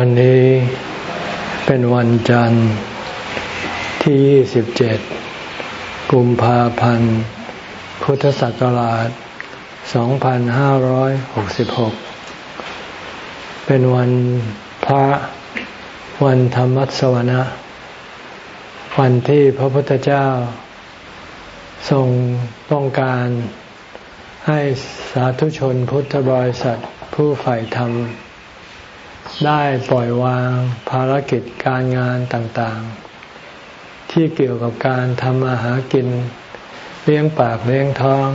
วันนี้เป็นวันจันทร์ที่ 27 กุมภาพันธ์ พุทธศักราช 2566 เป็นวันพระวันธรรมสวนะ วันที่พระพุทธเจ้า ทรงต้องการให้สาธุชนพุทธบริษัทผู้ใฝ่ธรรม ได้ปล่อยวางภารกิจการงานต่างๆ ที่เกี่ยวกับการทำอาหากิน เลี้ยงปากเลี้ยงท้อง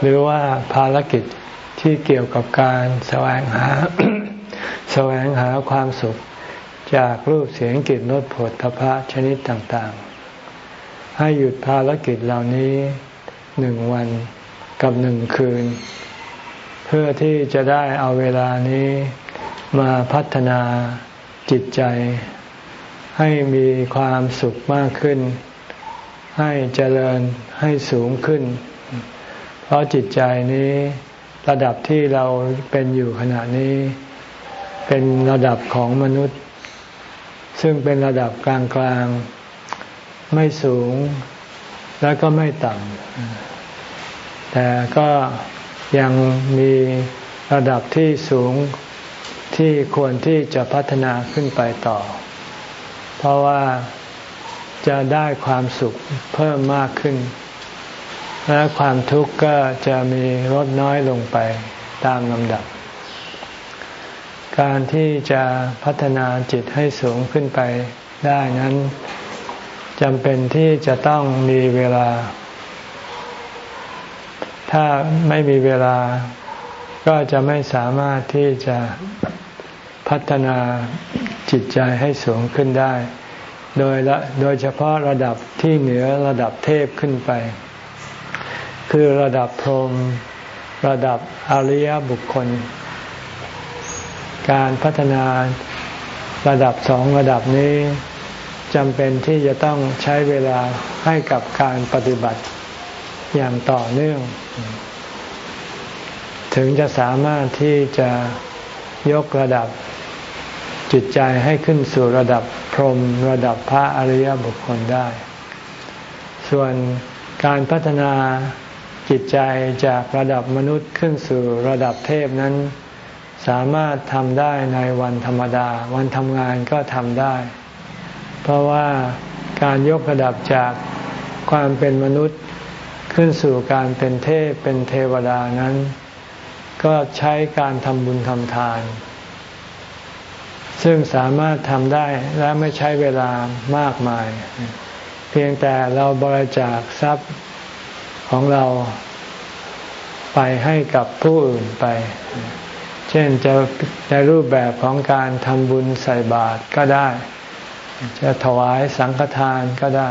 หรือว่าภารกิจที่เกี่ยวกับการแสวงหาแสวงหาความสุขจากรูปเสียงกลิ่นรสผลทพะชนิดต่างๆ ให้หยุดภารกิจเหล่านี้หนึ่งวันกับหนึ่งคืน เพื่อที่จะได้เอาเวลานี้ มาพัฒนาจิตใจ ให้มีความสุขมากขึ้น ให้เจริญให้สูงขึ้น เพราะจิตใจนี้ระดับที่เราเป็นอยู่ขณะนี้ เป็นระดับของมนุษย์ ซึ่งเป็นระดับกลางๆ ไม่สูงและก็ไม่ต่ำแต่ก็ยังมีระดับที่สูง ที่ควรที่จะพัฒนาขึ้นไปต่อ เพราะว่าจะได้ความสุขเพิ่มมากขึ้น และความทุกข์ก็จะมีลดน้อยลงไปตามลำดับ การที่จะพัฒนาจิตให้สูงขึ้นไปได้นั้นจำเป็นที่จะต้องมีเวลา ถ้าไม่มีเวลาก็จะไม่สามารถที่จะ พัฒนาจิตใจให้สูงขึ้นได้ โดยละโดยเฉพาะระดับที่เหนือระดับเทพขึ้นไป คือระดับพรหมระดับอริยบุคคล การพัฒนาระดับสองระดับนี้จำเป็นที่จะต้องใช้เวลาให้กับการปฏิบัติอย่างต่อเนื่อง ถึงจะสามารถที่จะยกระดับ จิตใจให้ขึ้นสู่ระดับพรหมระดับพระอริยบุคคลได้ ส่วนการพัฒนาจิตใจจากระดับมนุษย์ขึ้นสู่ระดับเทพนั้น สามารถทำได้ในวันธรรมดา วันทำงานก็ทำได้ เพราะว่าการยกระดับจากความเป็นมนุษย์ขึ้นสู่การเป็นเทพเป็นเทวดานั้น ก็ใช้การทำบุญทำทาน ซึ่งสามารถทำได้และไม่ใช้เวลามากมาย เพียงแต่เราบริจาคทรัพย์ของเราไปให้กับผู้อื่นไป เช่นจะในรูปแบบของการทำบุญใส่บาตรก็ได้ จะถวายสังฆทานก็ได้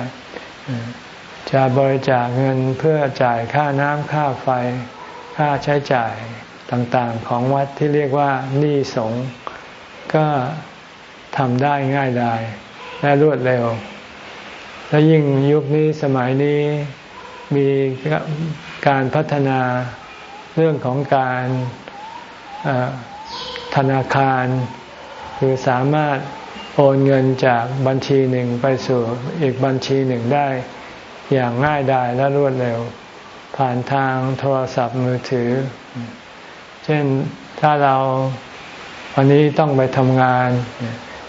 จะบริจาคเงินเพื่อจ่ายค่าน้ำค่าไฟ ค่าใช้จ่ายต่างๆ ของวัดที่เรียกว่านี่สงฆ์ ก็ทำได้ง่ายดายและรวดเร็ว และยิ่งยุคนี้สมัยนี้มีการพัฒนาเรื่องของการธนาคาร คือสามารถโอนเงินจากบัญชีหนึ่งไปสู่อีกบัญชีหนึ่งได้ อย่างง่ายดายและรวดเร็ว ผ่านทางโทรศัพท์มือถือ เช่นถ้าเรา วันนี้ต้องไปทำงาน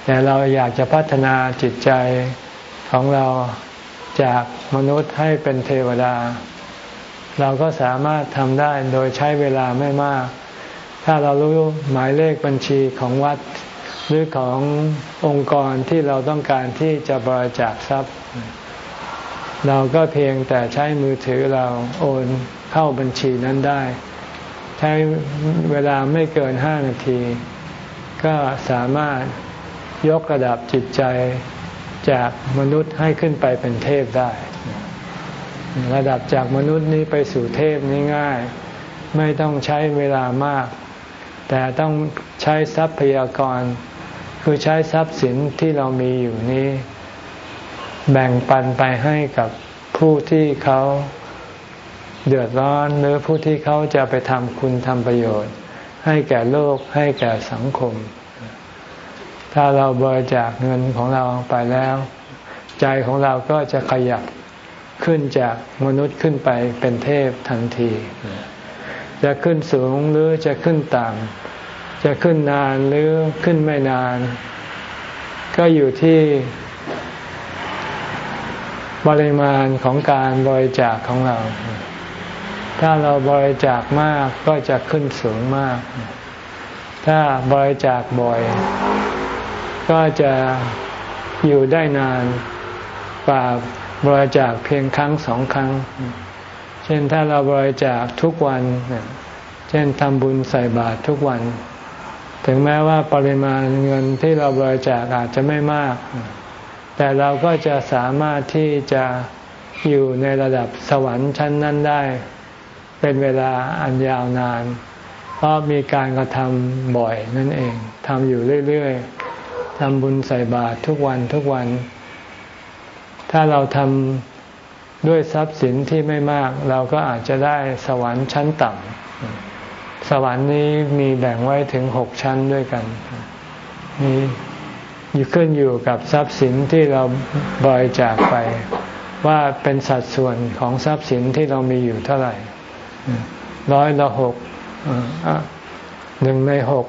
แต่เราอยากจะพัฒนาจิตใจของเราจากมนุษย์ให้เป็นเทวดา เราก็สามารถทำได้โดยใช้เวลาไม่มาก ถ้าเรารู้หมายเลขบัญชีของวัดหรือขององค์กรที่เราต้องการที่จะบริจาคทรัพย์ เราก็เพียงแต่ใช้มือถือเราโอนเข้าบัญชีนั้นได้ ใช้เวลาไม่เกินห้านาที ก็สามารถยกระดับจิตใจจากมนุษย์ให้ขึ้นไปเป็นเทพได้ ระดับจากมนุษย์นี้ไปสู่เทพนี้ง่าย ไม่ต้องใช้เวลามาก แต่ต้องใช้ทรัพยากร คือใช้ทรัพย์สินที่เรามีอยู่นี้ แบ่งปันไปให้กับผู้ที่เขาเดือดร้อนหรือผู้ที่เขาจะไปทำคุณทำประโยชน์ ให้แก่โลกให้แก่สังคม ถ้าเราบริจาคเงินของเราไปแล้ว ใจของเราก็จะขยับขึ้นจากมนุษย์ขึ้นไปเป็นเทพทันที จะขึ้นสูงหรือจะขึ้นต่ำจะขึ้นนานหรือขึ้นไม่นาน ก็อยู่ที่ปริมาณของการบริจาคของเรา ถ้าเราบริจาคมากก็จะขึ้นสูงมาก ถ้าบริจาคบ่อย ก็จะอยู่ได้นานกว่าบริจาคเพียงครั้งสองครั้ง เช่นถ้าเราบริจาคทุกวัน เช่นทำบุญใส่บาตรทุกวัน ถึงแม้ว่าปริมาณเงินที่เราบริจาคอาจจะไม่มาก แต่เราก็จะสามารถที่จะอยู่ในระดับสวรรค์ชั้นนั้นได้ เป็นเวลาอันยาวนาน เพราะมีการกระทำบ่อยนั่นเองทำอยู่เรื่อยๆทำบุญใส่บาตรทุกวันทุกวัน ถ้าเราทำด้วยทรัพย์สินที่ไม่มาก เราก็อาจจะได้สวรรค์ชั้นต่ำสวรรค์นี้มีแบ่งไว้ถึงหกชั้นด้วยกันมีอยู่ขึ้นอยู่กับทรัพย์สินที่เราบริจาคไป ว่าเป็นสัดส่วนของทรัพย์สินที่เรามีอยู่เท่าไหร่ ร้อยละหกหนึ่งในหก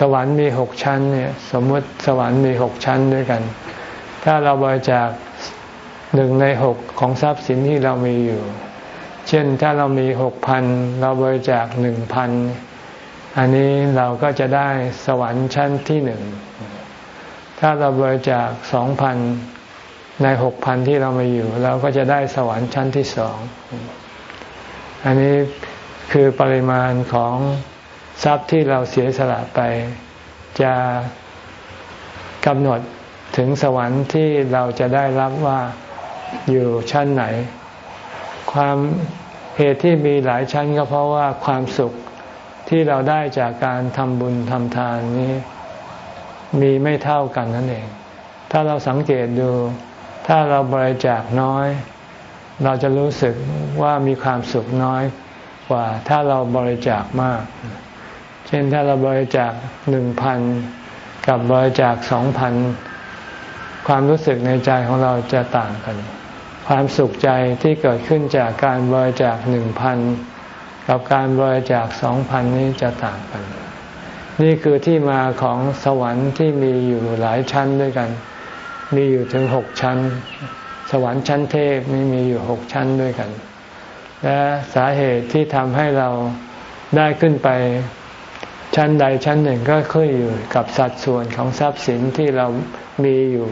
สวรรค์มีหกชั้นเนี่ยสมมติสวรรค์มีหกชั้นด้วยกัน ถ้าเราบริจาคหนึ่งในหกของทรัพย์สินที่เรามีอยู่ เช่นถ้าเรามีหกพันเราบริจาคหนึ่งพันอันนี้เราก็จะได้สวรรค์ชั้นที่หนึ่ง ถ้าเราบริจาคสองพันในหกพันที่เรามาอยู่ เราก็จะได้สวรรค์ชั้นที่สอง อันนี้คือปริมาณของทรัพย์ที่เราเสียสละไป จะกำหนดถึงสวรรค์ที่เราจะได้รับว่าอยู่ชั้นไหน ความเหตุที่มีหลายชั้นก็เพราะว่าความสุขที่เราได้จากการทำบุญทำทานนี้ มีไม่เท่ากันนั่นเอง ถ้าเราสังเกตดู ถ้าเราบริจาคน้อย เราจะรู้สึกว่ามีความสุขน้อยกว่าถ้าเราบริจาคมาก เช่นถ้าเราบริจาคหนึ่งพันกับบริจาคสองพันความรู้สึกในใจของเราจะต่างกัน ความสุขใจที่เกิดขึ้นจากการบริจาคหนึ่งพันกับการบริจาคสองพันนี้จะต่างกัน นี่คือที่มาของสวรรค์ที่มีอยู่หลายชั้นด้วยกัน มีอยู่ถึงหกชั้น สวรรค์ชั้นเทพนี่มีอยู่หกชั้นด้วยกัน และสาเหตุที่ทำให้เราได้ขึ้นไปชั้นใดชั้นหนึ่งก็ขึ้นอยู่กับสัดส่วนของทรัพย์สินที่เรามีอยู่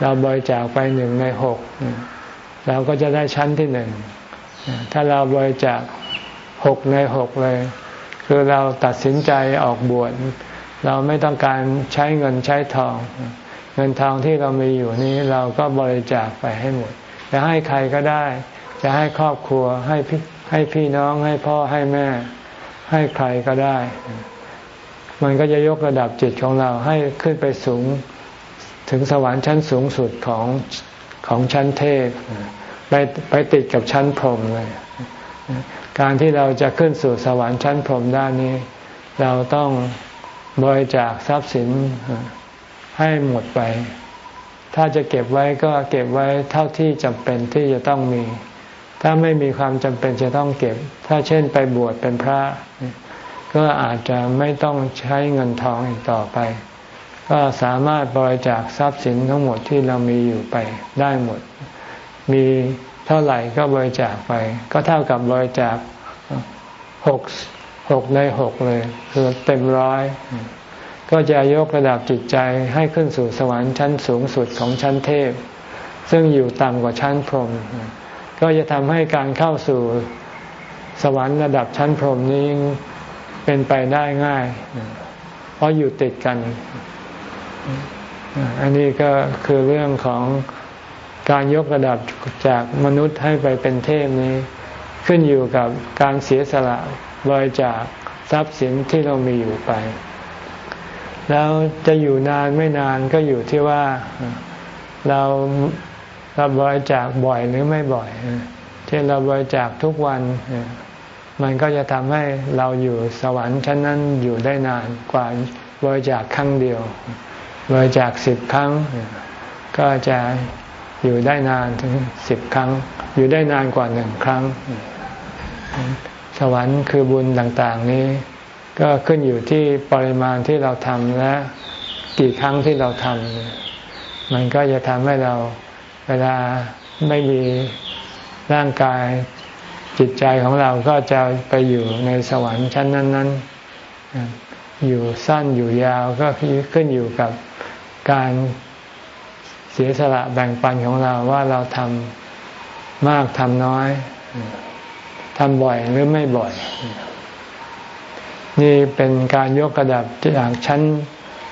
เราบริจาคไปหนึ่งในหกเราก็จะได้ชั้นที่หนึ่งถ้าเราบริจาคหกในหกเลย คือเราตัดสินใจออกบวชเราไม่ต้องการใช้เงินใช้ทอง เงินทองที่เรามีอยู่นี้เราก็บริจาคไปให้หมด จะให้ใครก็ได้ จะให้ครอบครัวให้พี่ให้พี่น้องให้พ่อให้แม่ ให้ใครก็ได้ มันก็จะยกระดับจิตของเราให้ขึ้นไปสูงถึงสวรรค์ชั้นสูงสุดของของชั้นเทพไปไปติดกับชั้นพรหมเลยการที่เราจะขึ้นสู่สวรรค์ชั้นพรหมด้านนี้ เราต้องบริจาคทรัพย์สิน ให้หมดไป ถ้าจะเก็บไว้ก็เก็บไว้เท่าที่จำเป็นที่จะต้องมี ถ้าไม่มีความจำเป็นจะต้องเก็บ ถ้าเช่นไปบวชเป็นพระ ก็อาจจะไม่ต้องใช้เงินทองอีกต่อไป ก็สามารถบริจาคทรัพย์สินทั้งหมดที่เรามีอยู่ไปได้หมด มีเท่าไหร่ก็บริจาคไป ก็เท่ากับบริจาคหกหกในหกเลย คือเต็มร้อย ก็จะยกระดับจิตใจให้ขึ้นสู่สวรรค์ชั้นสูงสุดของชั้นเทพ ซึ่งอยู่ต่ำกว่าชั้นพรหมก็จะทำให้การเข้าสู่สวรรค์ระดับชั้นพรหมนี้เป็นไปได้ง่าย เพราะอยู่ติดกัน อันนี้ก็คือเรื่องของการยกระดับจากมนุษย์ให้ไปเป็นเทพนี้ ขึ้นอยู่กับการเสียสละบริจาคทรัพย์สินที่เรามีอยู่ไป แล้วจะอยู่นานไม่นานก็อยู่ที่ว่าเราเราบริจาคบ่อยหรือไม่บ่อย เช่นเราบริจาคทุกวัน มันก็จะทำให้เราอยู่สวรรค์ชั้นนั้นอยู่ได้นานกว่าบริจาคครั้งเดียว บริจาคสิบครั้ง ก็จะอยู่ได้นานถึงสิบครั้ง อยู่ได้นานกว่าหนึ่งครั้ง สวรรค์คือบุญต่าง ๆ นี้ ก็ขึ้นอยู่ที่ปริมาณที่เราทำและกี่ครั้งที่เราทำมันก็จะทำให้เราเวลาไม่มีร่างกายจิตใจของเราก็จะไปอยู่ในสวรรค์ชั้นนั้น ๆ อยู่สั้นอยู่ยาวก็ขึ้นอยู่กับการเสียสละแบ่งปันของเราว่าเราทำมากทำน้อยทำบ่อยหรือไม่บ่อย นี่เป็นการยกระดับจากชั้น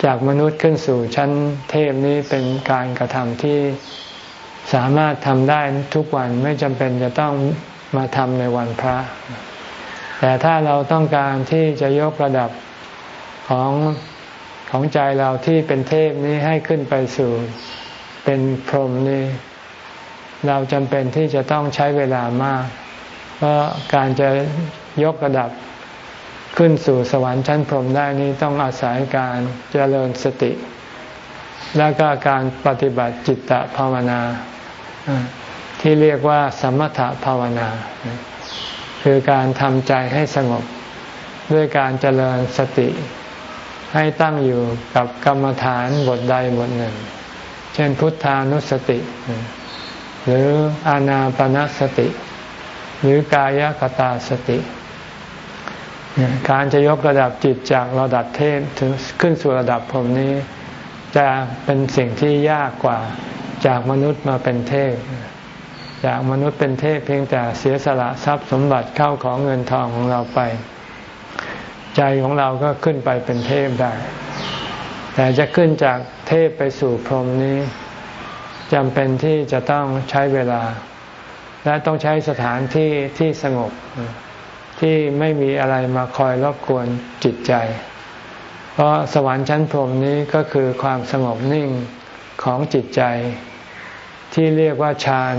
จากมนุษย์ขึ้นสู่ชั้นเทพนี้เป็นการกระทำที่สามารถทำได้ทุกวันไม่จำเป็นจะต้องมาทำในวันพระ แต่ถ้าเราต้องการที่จะยกระดับของของใจเราที่เป็นเทพนี้ให้ขึ้นไปสู่เป็นพรหมนี้ เราจำเป็นที่จะต้องใช้เวลามาก เพราะการจะยกระดับ ขึ้นสู่สวรรค์ชั้นพรหมได้นี้ต้องอาศัยการเจริญสติ และก็การปฏิบัติจิตตภาวนา ที่เรียกว่าสมถภาวนา คือการทำใจให้สงบด้วยการเจริญสติ ให้ตั้งอยู่กับกรรมฐานบทใดบทหนึ่ง เช่นพุทธานุสติ หรืออานาปนาสติ หรือกายกตาสติ การจะยกระดับจิตจากระดับเทพถึงขึ้นสู่ระดับผมนี้ จะเป็นสิ่งที่ยากกว่าจากมนุษย์มาเป็นเทพจากมนุษย์เป็นเทพเพียงแต่เสียสละทรัพย์สมบัติเข้าของเงินทองของเราไป ใจของเราก็ขึ้นไปเป็นเทพได้ แต่จะขึ้นจากเทพไปสู่พรหมนี้จำเป็นที่จะต้องใช้เวลา และต้องใช้สถานที่ที่สงบ ที่ไม่มีอะไรมาคอยรบกวนจิตใจ เพราะสวรรค์ชั้นพรมนี้ก็คือความสงบนิ่งของจิตใจ ที่เรียกว่าฌาน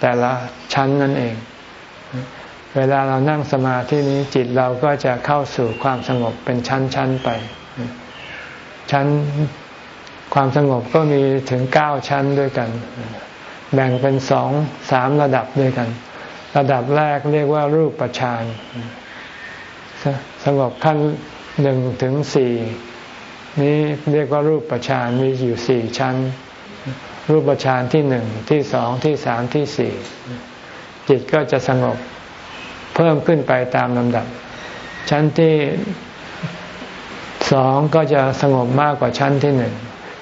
แต่ละชั้นนั่นเอง เวลาเรานั่งสมาธินี้จิตเราก็จะเข้าสู่ความสงบเป็นชั้นๆไป ชั้นความสงบก็มีถึงเก้าชั้นด้วยกัน แบ่งเป็นสองสามระดับด้วยกัน ระดับแรกเรียกว่ารูปฌานสงบขั้นหนึ่งถึงสี่นี้เรียกว่ารูปฌานมีอยู่สี่ชั้น รูปฌานที่หนึ่งที่สองที่สามที่สี่จิตก็จะสงบเพิ่มขึ้นไปตามลำดับ ชั้นที่สองก็จะสงบมากกว่าชั้นที่หนึ่ง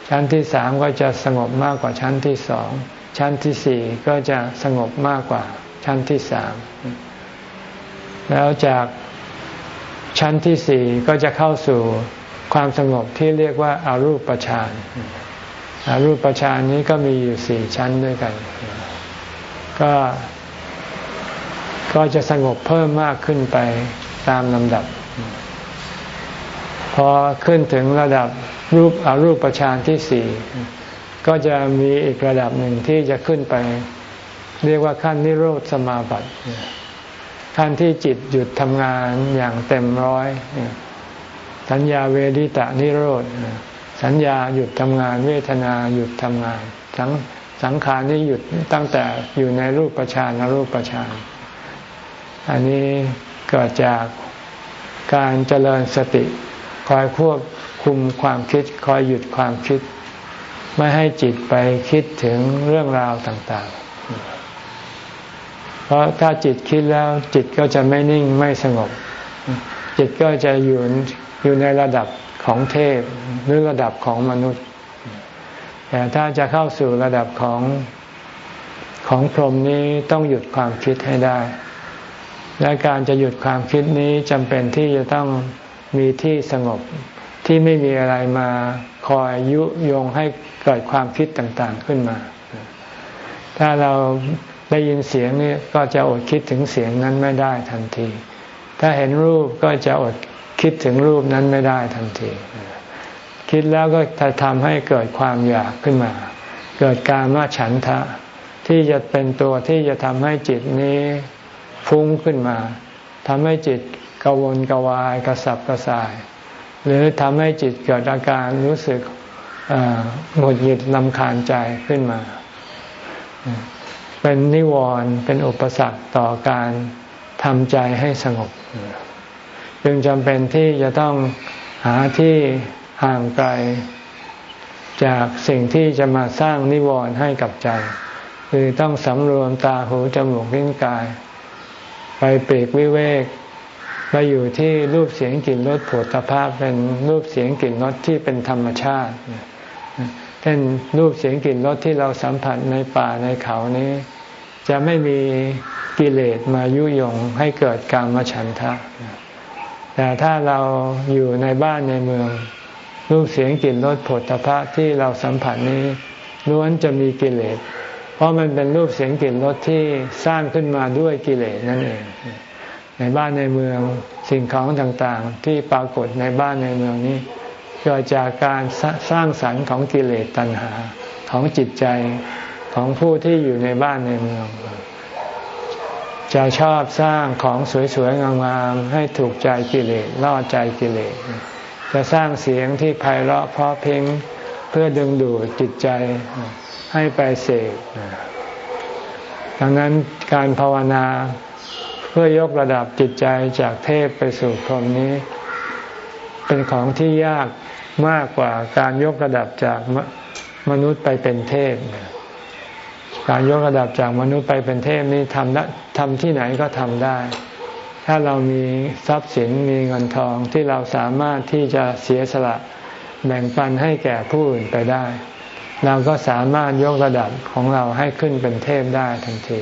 ชั้นที่สามก็จะสงบมากกว่าชั้นที่สองชั้นที่สี่ก็จะสงบมากกว่า ชั้นที่สามแล้วจากชั้นที่สี่ก็จะเข้าสู่ความสงบที่เรียกว่าอารูปฌานรูปฌานนี้ก็มีอยู่สี่ชั้นด้วยกัน ก็ก็จะสงบเพิ่มมากขึ้นไปตามลำดับ พอขึ้นถึงระดับรูปอารูปฌานที่สี่ก็จะมีอีกระดับหนึ่งที่จะขึ้นไป เรียกว่าขั้นนิโรธสมาบัติขั้นที่จิตหยุดทำงานอย่างเต็มร้อย สัญญาเวดิตานิโรธ สัญญาหยุดทำงาน เวทนาหยุดทำงาน สังสังขารนี้หยุดตั้งแต่อยู่ในรูปประชานรูปประชานอันนี้เกิดจากการเจริญสติ คอยควบคุมความคิด คอยหยุดความคิด ไม่ให้จิตไปคิดถึงเรื่องราวต่าง ๆ เพราะถ้าจิตคิดแล้วจิตก็จะไม่นิ่งไม่สงบ จิตก็จะอยู่อยู่ในระดับของเทพหรือระดับของมนุษย์ แต่ถ้าจะเข้าสู่ระดับของของพรหมนี้ต้องหยุดความคิดให้ได้ และการจะหยุดความคิดนี้จำเป็นที่จะต้องมีที่สงบที่ไม่มีอะไรมาคอยยุยงให้เกิดความคิดต่างๆขึ้นมา ถ้าเรา ได้ยินเสียงนี้ก็จะอดคิดถึงเสียงนั้นไม่ได้ทันที ถ้าเห็นรูปก็จะอดคิดถึงรูปนั้นไม่ได้ทันที คิดแล้วก็จะทำให้เกิดความอยากขึ้นมา เกิดการมาฉันทะ ที่จะเป็นตัวที่จะทำให้จิตนี้ฟุ้งขึ้นมาทำให้จิตกวนกวายกระสับกระส่าย หรือทำให้จิตเกิดอาการรู้สึกหงุดหงิดลำคาญใจขึ้นมา เป็นนิวรณ์เป็นอุปสรรคต่อการทำใจให้สงบ จึงจำเป็นที่จะต้องหาที่ห่างไกล จากสิ่งที่จะมาสร้างนิวรณ์ให้กับใจ คือต้องสำรวมตาหูจมูกลิ้นกาย ไปเปรกวิเวกไปอยู่ที่รูปเสียงกลิ่นรสผลภาพเป็นรูปเสียงกลิ่นรสที่เป็นธรรมชาติเช่นรูปเสียงกลิ่นรสที่เราสัมผัสในป่าในเขานี้ จะไม่มีกิเลสมายุยงให้เกิดการมฉันทะ แต่ถ้าเราอยู่ในบ้านในเมือง รูปเสียงกลิ่นรสผลพระที่เราสัมผัสนี้ล้วนจะมีกิเลส เพราะมันเป็นรูปเสียงกลิ่นรสที่สร้างขึ้นมาด้วยกิเลสนั่นเอง ในบ้านในเมืองสิ่งของต่างๆ ที่ปรากฏในบ้านในเมืองนี้เกิดจากการสร้างสรรค์ของกิเลสตัณหาของจิตใจ ของผู้ที่อยู่ในบ้านในเมือง จะชอบสร้างของสวยๆงามๆให้ถูกใจกิเลสล่อใจกิเลสจะสร้างเสียงที่ไพเราะเพราะเพลงเพื่อดึงดูดจิตใจให้ไปเสกดังนั้นการภาวนาเพื่อยกระดับจิตใจจากเทพไปสู่พรหมนี้ เป็นของที่ยากมากกว่าการยกระดับจากมนุษย์ไปเป็นเทพ การยกระดับจากมนุษย์ไปเป็นเทพนี่ทำทำที่ไหนก็ทำได้ ถ้าเรามีทรัพย์สินมีเงินทองที่เราสามารถที่จะเสียสละแบ่งปันให้แก่ผู้อื่นไปได้ เราก็สามารถยกระดับของเราให้ขึ้นเป็นเทพได้ทันที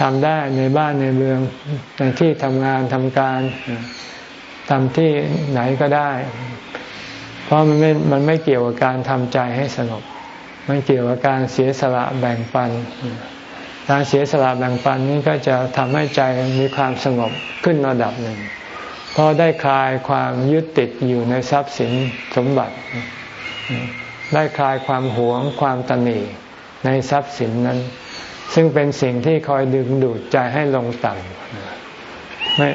ทำได้ในบ้านในเมืองในที่ทำงานทำการทำที่ไหนก็ได้ เพราะมันไม่มันไม่เกี่ยวกับการทำใจให้สงบ มันเกี่ยวกับการเสียสละแบ่งปัน การเสียสละแบ่งปันนี้ก็จะทำให้ใจมีความสงบขึ้นระดับหนึ่งเพราะได้คลายความยึดติดอยู่ในทรัพย์สินสมบัติ ได้คลายความหวงความตนีในทรัพย์สินนั้น ซึ่งเป็นสิ่งที่คอยดึงดูดใจให้ลงต่ำไม่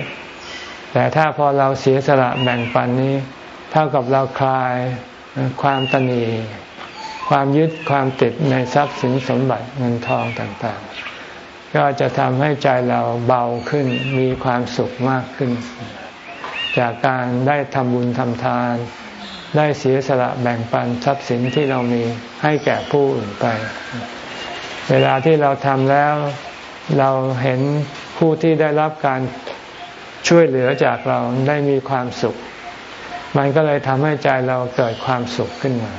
แต่ถ้าพอเราเสียสละแบ่งปันนี้ เท่ากับเราคลายความตนี ความยึดความติดในทรัพย์สินสมบัติเงินทองต่างๆ ก็จะทำให้ใจเราเบาขึ้นมีความสุขมากขึ้น จากการได้ทำบุญทำทาน ได้เสียสละแบ่งปันทรัพย์สินที่เรามีให้แก่ผู้อื่นไป เวลาที่เราทำแล้วเราเห็นผู้ที่ได้รับการช่วยเหลือจากเราได้มีความสุข มันก็เลยทำให้ใจเราเกิดความสุขขึ้นมา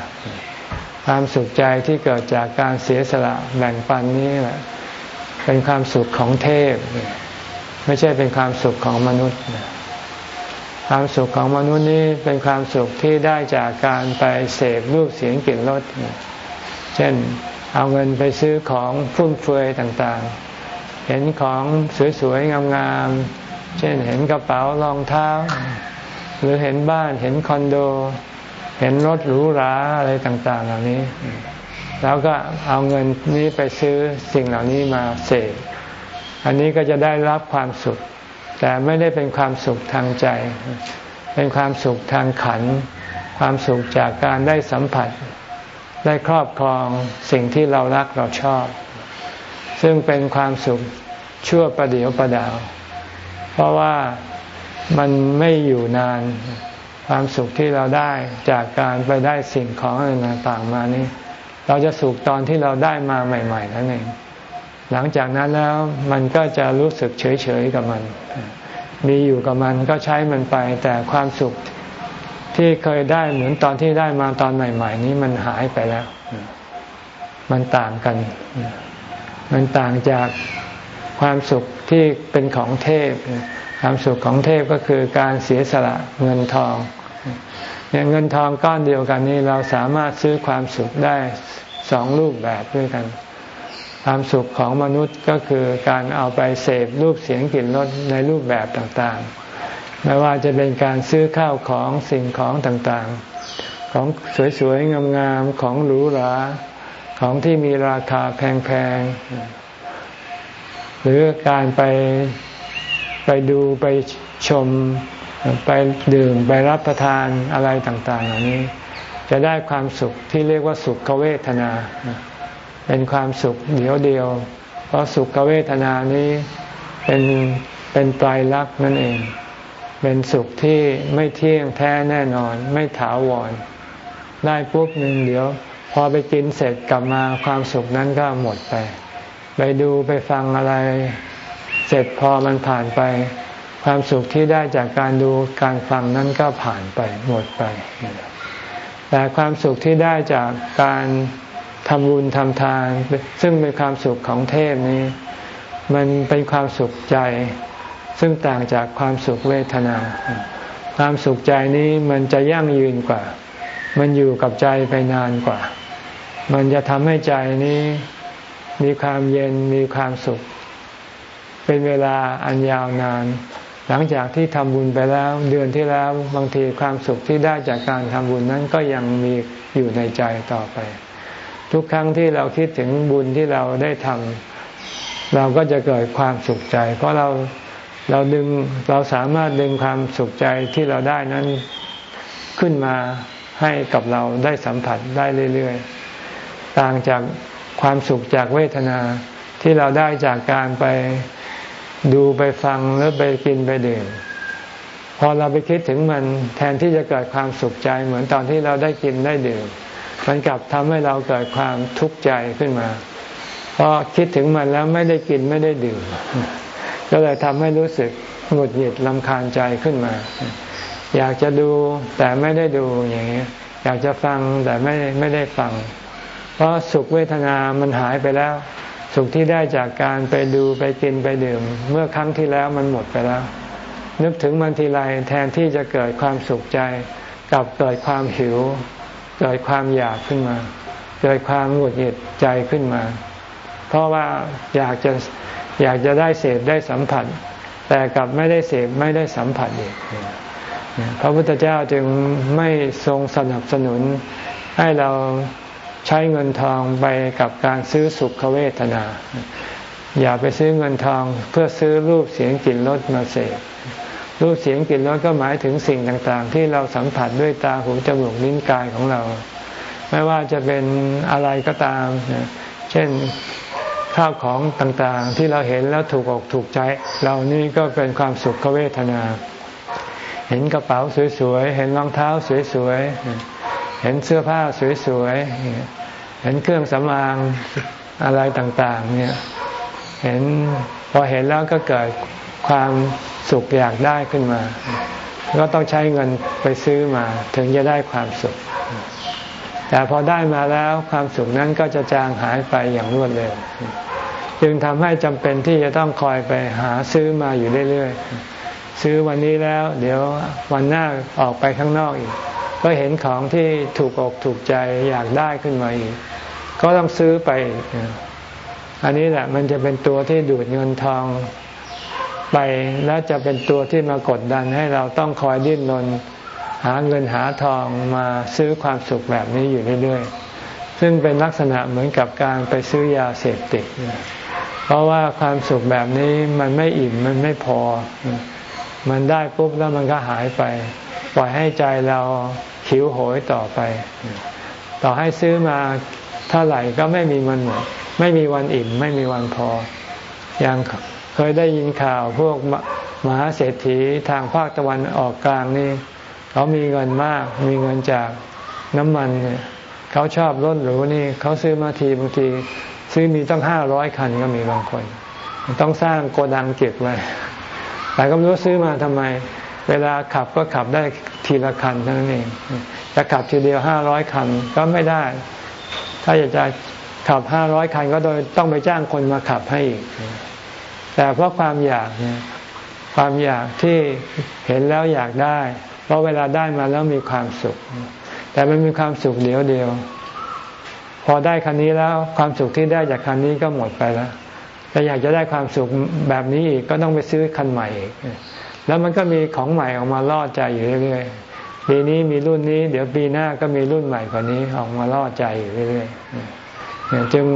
ความสุขใจที่เกิดจากการเสียสละแบ่งปันนี้แหละเป็นความสุขของเทพ ไม่ใช่เป็นความสุขของมนุษย์ ความสุขของมนุษย์นี้เป็นความสุขที่ได้จากการไปเสพรูปเสียงกลิ่นรสเช่นเอาเงินไปซื้อของฟุ่มเฟือยต่างๆ เห็นของสวยๆงามๆเช่นเห็นกระเป๋ารองเท้า หรือเห็นบ้านเห็นคอนโด เห็นรถหรูหราอะไรต่าง ๆ เหล่านี้ แล้วก็เอาเงินนี้ไปซื้อสิ่งเหล่านี้มาเสกอันนี้ก็จะได้รับความสุข แต่ไม่ได้เป็นความสุขทางใจ เป็นความสุขทางขัน ความสุขจากการได้สัมผัส ได้ครอบครองสิ่งที่เรารักเราชอบ ซึ่งเป็นความสุขชั่วประเดียวประดาว เพราะว่ามันไม่อยู่นาน ความสุขที่เราได้จากการไปได้สิ่งของอะไรต่างๆมานี่เราจะสุขตอนที่เราได้มาใหม่ ๆ นั่นเอง หลังจากนั้นแล้วมันก็จะรู้สึกเฉยๆกับมัน มีอยู่กับมันก็ใช้มันไป แต่ความสุขที่เคยได้เหมือนตอนที่ได้มาตอนใหม่ ๆ นี้มันหายไปแล้ว มันต่างกัน มันต่างจากความสุขที่เป็นของเทพ ความสุขของเทพก็คือการเสียสละเงินทอง เนี่ยเงินทองก้อนเดียวกันนี้เราสามารถซื้อความสุขได้สองรูปแบบด้วยกัน ความสุขของมนุษย์ก็คือการเอาไปเสพรูปเสียงกลิ่นรสในรูปแบบต่างๆ ไม่ว่าจะเป็นการซื้อข้าวของสิ่งของต่างๆ ของสวยๆ งามๆ ของหรูหราของที่มีราคาแพงๆ หรือการไปไปดูไปชม ไปดื่มไปรับประทานอะไรต่าง ๆ เหล่านี้ จะได้ความสุขที่เรียกว่าสุขเวทนา เป็นความสุขเดียวเดียว เพราะสุขเวทนานี้เป็นเป็นปลายลักษณ์นั่นเอง เป็นสุขที่ไม่เที่ยงแท้แน่นอน ไม่ถาวร ได้ปุ๊บหนึ่งเดี๋ยว พอไปกินเสร็จกลับมาความสุขนั้นก็หมดไป ไปดูไปฟังอะไร เสร็จพอมันผ่านไป ความสุขที่ได้จากการดูการฟังนั้นก็ผ่านไปหมดไป แต่ความสุขที่ได้จากการทำบุญทำทาน ซึ่งเป็นความสุขของเทพนี้ มันเป็นความสุขใจ ซึ่งต่างจากความสุขเวทนา ความสุขใจนี้มันจะยั่งยืนกว่า มันอยู่กับใจไปนานกว่า มันจะทำให้ใจนี้มีความเย็นมีความสุข เป็นเวลาอันยาวนาน หลังจากที่ทำบุญไปแล้วเดือนที่แล้วบางทีความสุขที่ได้จากการทำบุญนั้นก็ยังมีอยู่ในใจต่อไป ทุกครั้งที่เราคิดถึงบุญที่เราได้ทำเราก็จะเกิดความสุขใจ เพราะเราเราดึงเราสามารถดึงความสุขใจที่เราได้นั้นขึ้นมาให้กับเราได้สัมผัสได้เรื่อยๆ ต่างจากความสุขจากเวทนาที่เราได้จากการไป ดูไปฟังหรือไปกินไปดื่มพอเราไปคิดถึงมันแทนที่จะเกิดความสุขใจเหมือนตอนที่เราได้กินได้ดื่มมันกลับทำให้เราเกิดความทุกข์ใจขึ้นมา เพราะคิดถึงมันแล้วไม่ได้กินไม่ได้ดื่ม ก็เลยทำให้รู้สึกหงุดหงิดลำคาญใจขึ้นมา อยากจะดูแต่ไม่ได้ดูอย่างนี้อยากจะฟังแต่ไม่ไม่ได้ฟัง เพราะสุขเวทนามันหายไปแล้ว สุขที่ได้จากการไปดูไปกินไปดื่ม เมื่อครั้งที่แล้วมันหมดไปแล้ว นึกถึงมันทีไรแทนที่จะเกิดความสุขใจกลับเกิดความหิว เกิดความอยากขึ้นมา เกิดความหงุดหงิดใจขึ้นมา เพราะว่าอยากจะอยากจะได้เสพได้สัมผัส แต่กลับไม่ได้เสพไม่ได้สัมผัสอีกพระพุทธเจ้าจึงไม่ทรงสนับสนุนให้เรา ใช้เงินทองไปกับการซื้อสุขเวทนา อย่าไปซื้อเงินทองเพื่อซื้อรูปเสียงกลิ่นรสมาเสพรูปเสียงกลิ่นรสก็หมายถึงสิ่งต่างๆ ที่เราสัมผัสด้วยตาหูจมูกลิ้นกายของเรา ไม่ว่าจะเป็นอะไรก็ตาม เช่นข้าวของต่างๆ ที่เราเห็นแล้วถูกอกถูกใจเรานี่ก็เป็นความสุขเวทนา เห็นกระเป๋าสวยๆ เห็นรองเท้าสวยๆ เห็นเสื้อผ้าสวยๆ เห็นเครื่องสำอางอะไรต่างๆ เนี่ย เห็นพอเห็นแล้วก็เกิดความสุขอยากได้ขึ้นมา ก็ต้องใช้เงินไปซื้อมา ถึงจะได้ความสุข แต่พอได้มาแล้วความสุขนั้นก็จะจางหายไปอย่างรวดเร็ว จึงทำให้จำเป็นที่จะต้องคอยไปหาซื้อมาอยู่เรื่อยๆ ซื้อวันนี้แล้ว เดี๋ยววันหน้าออกไปข้างนอกอีก ก็เห็นของที่ถูกอกถูกใจอยากได้ขึ้นมาอีก ก็ต้องซื้อไป อันนี้แหละมันจะเป็นตัวที่ดูดเงินทองไปแล้วจะเป็นตัวที่มากดดันให้เราต้องคอยดิ้นรนหาเงินหาทองมาซื้อความสุขแบบนี้อยู่เรื่อยๆ ซึ่งเป็นลักษณะเหมือนกับการไปซื้อยาเสพติด เพราะว่าความสุขแบบนี้มันไม่อิ่มมันไม่พอ มันได้ปุ๊บแล้วมันก็หายไป ล่อยให้ใจเราขิวโหยต่อไป ต่อให้ซื้อมาเท่าไหร่ก็ไม่มีมันหมดไม่มีวันอิ่ม ไม่มีวันพอ อย่างเคยได้ยินข่าวพวกมหาเศรษฐีทางภาคตะวันออกกลางนี่เขามีเงินมาก มีเงินจากน้ำมันเนี่ยเขาชอบรถหรูนี่เขาซื้อมาทีบางที ซื้อมีตั้งห้าร้อยคันก็มีบางคน ต้องสร้างโกดังเก็บไว้แต่ก็ไม่รู้ซื้อมาทำไม เวลาขับก็ขับได้ทีละคันเท่านั้นเองจะขับทีเดียวห้าร้อยคันก็ไม่ได้ ถ้าอยากจะขับห้าร้อยคันก็โดยต้องไปจ้างคนมาขับให้อีก แต่เพราะความอยากเนี่ยความอยากที่เห็นแล้วอยากได้ เพราะเวลาได้มาแล้วมีความสุข แต่มันมีความสุขเดียวเดียว พอได้คันนี้แล้วความสุขที่ได้จากคันนี้ก็หมดไปแล้วแต่อยากจะได้ความสุขแบบนี้อีกก็ต้องไปซื้อคันใหม่อีก แล้วมันก็มีของใหม่ออกมาล่อใจอยู่เรื่อยๆปีนี้มีรุ่นนี้ เดี๋ยวปีหน้าก็มีรุ่นใหม่กว่านี้ออกมาล่อใจอยู่เรื่อยๆจึง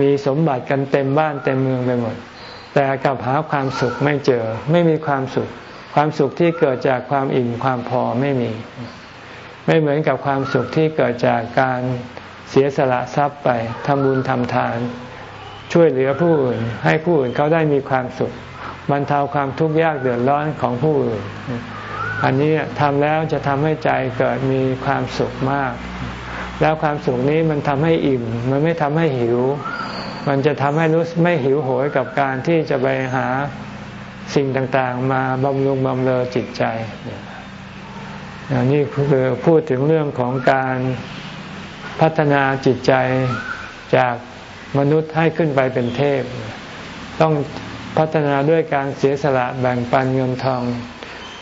มีสมบัติกันเต็มบ้านเต็มเมืองไปหมด แต่กลับหาความสุขไม่เจอ ไม่มีความสุข ความสุขที่เกิดจากความอิ่มความพอไม่มี ไม่เหมือนกับความสุขที่เกิดจากการเสียสละทรัพย์ไปทำบุญทำทาน ช่วยเหลือผู้อื่น ให้ผู้อื่นเขาได้มีความสุข บรรเทาความทุกข์ยากเดือดร้อนของผู้อื่น อันนี้ทำแล้วจะทำให้ใจเกิดมีความสุขมาก แล้วความสุขนี้มันทำให้อิ่ม มันไม่ทำให้หิว มันจะทำให้รู้ไม่หิวโหยกับการที่จะไปหาสิ่งต่างๆ มาบำรุงบำเรอจิตใจ นี่คือพูดถึงเรื่องของการพัฒนาจิตใจจากมนุษย์ให้ขึ้นไปเป็นเทพ ต้อง พัฒนาด้วยการเสียสละแบ่งปันเงินทอง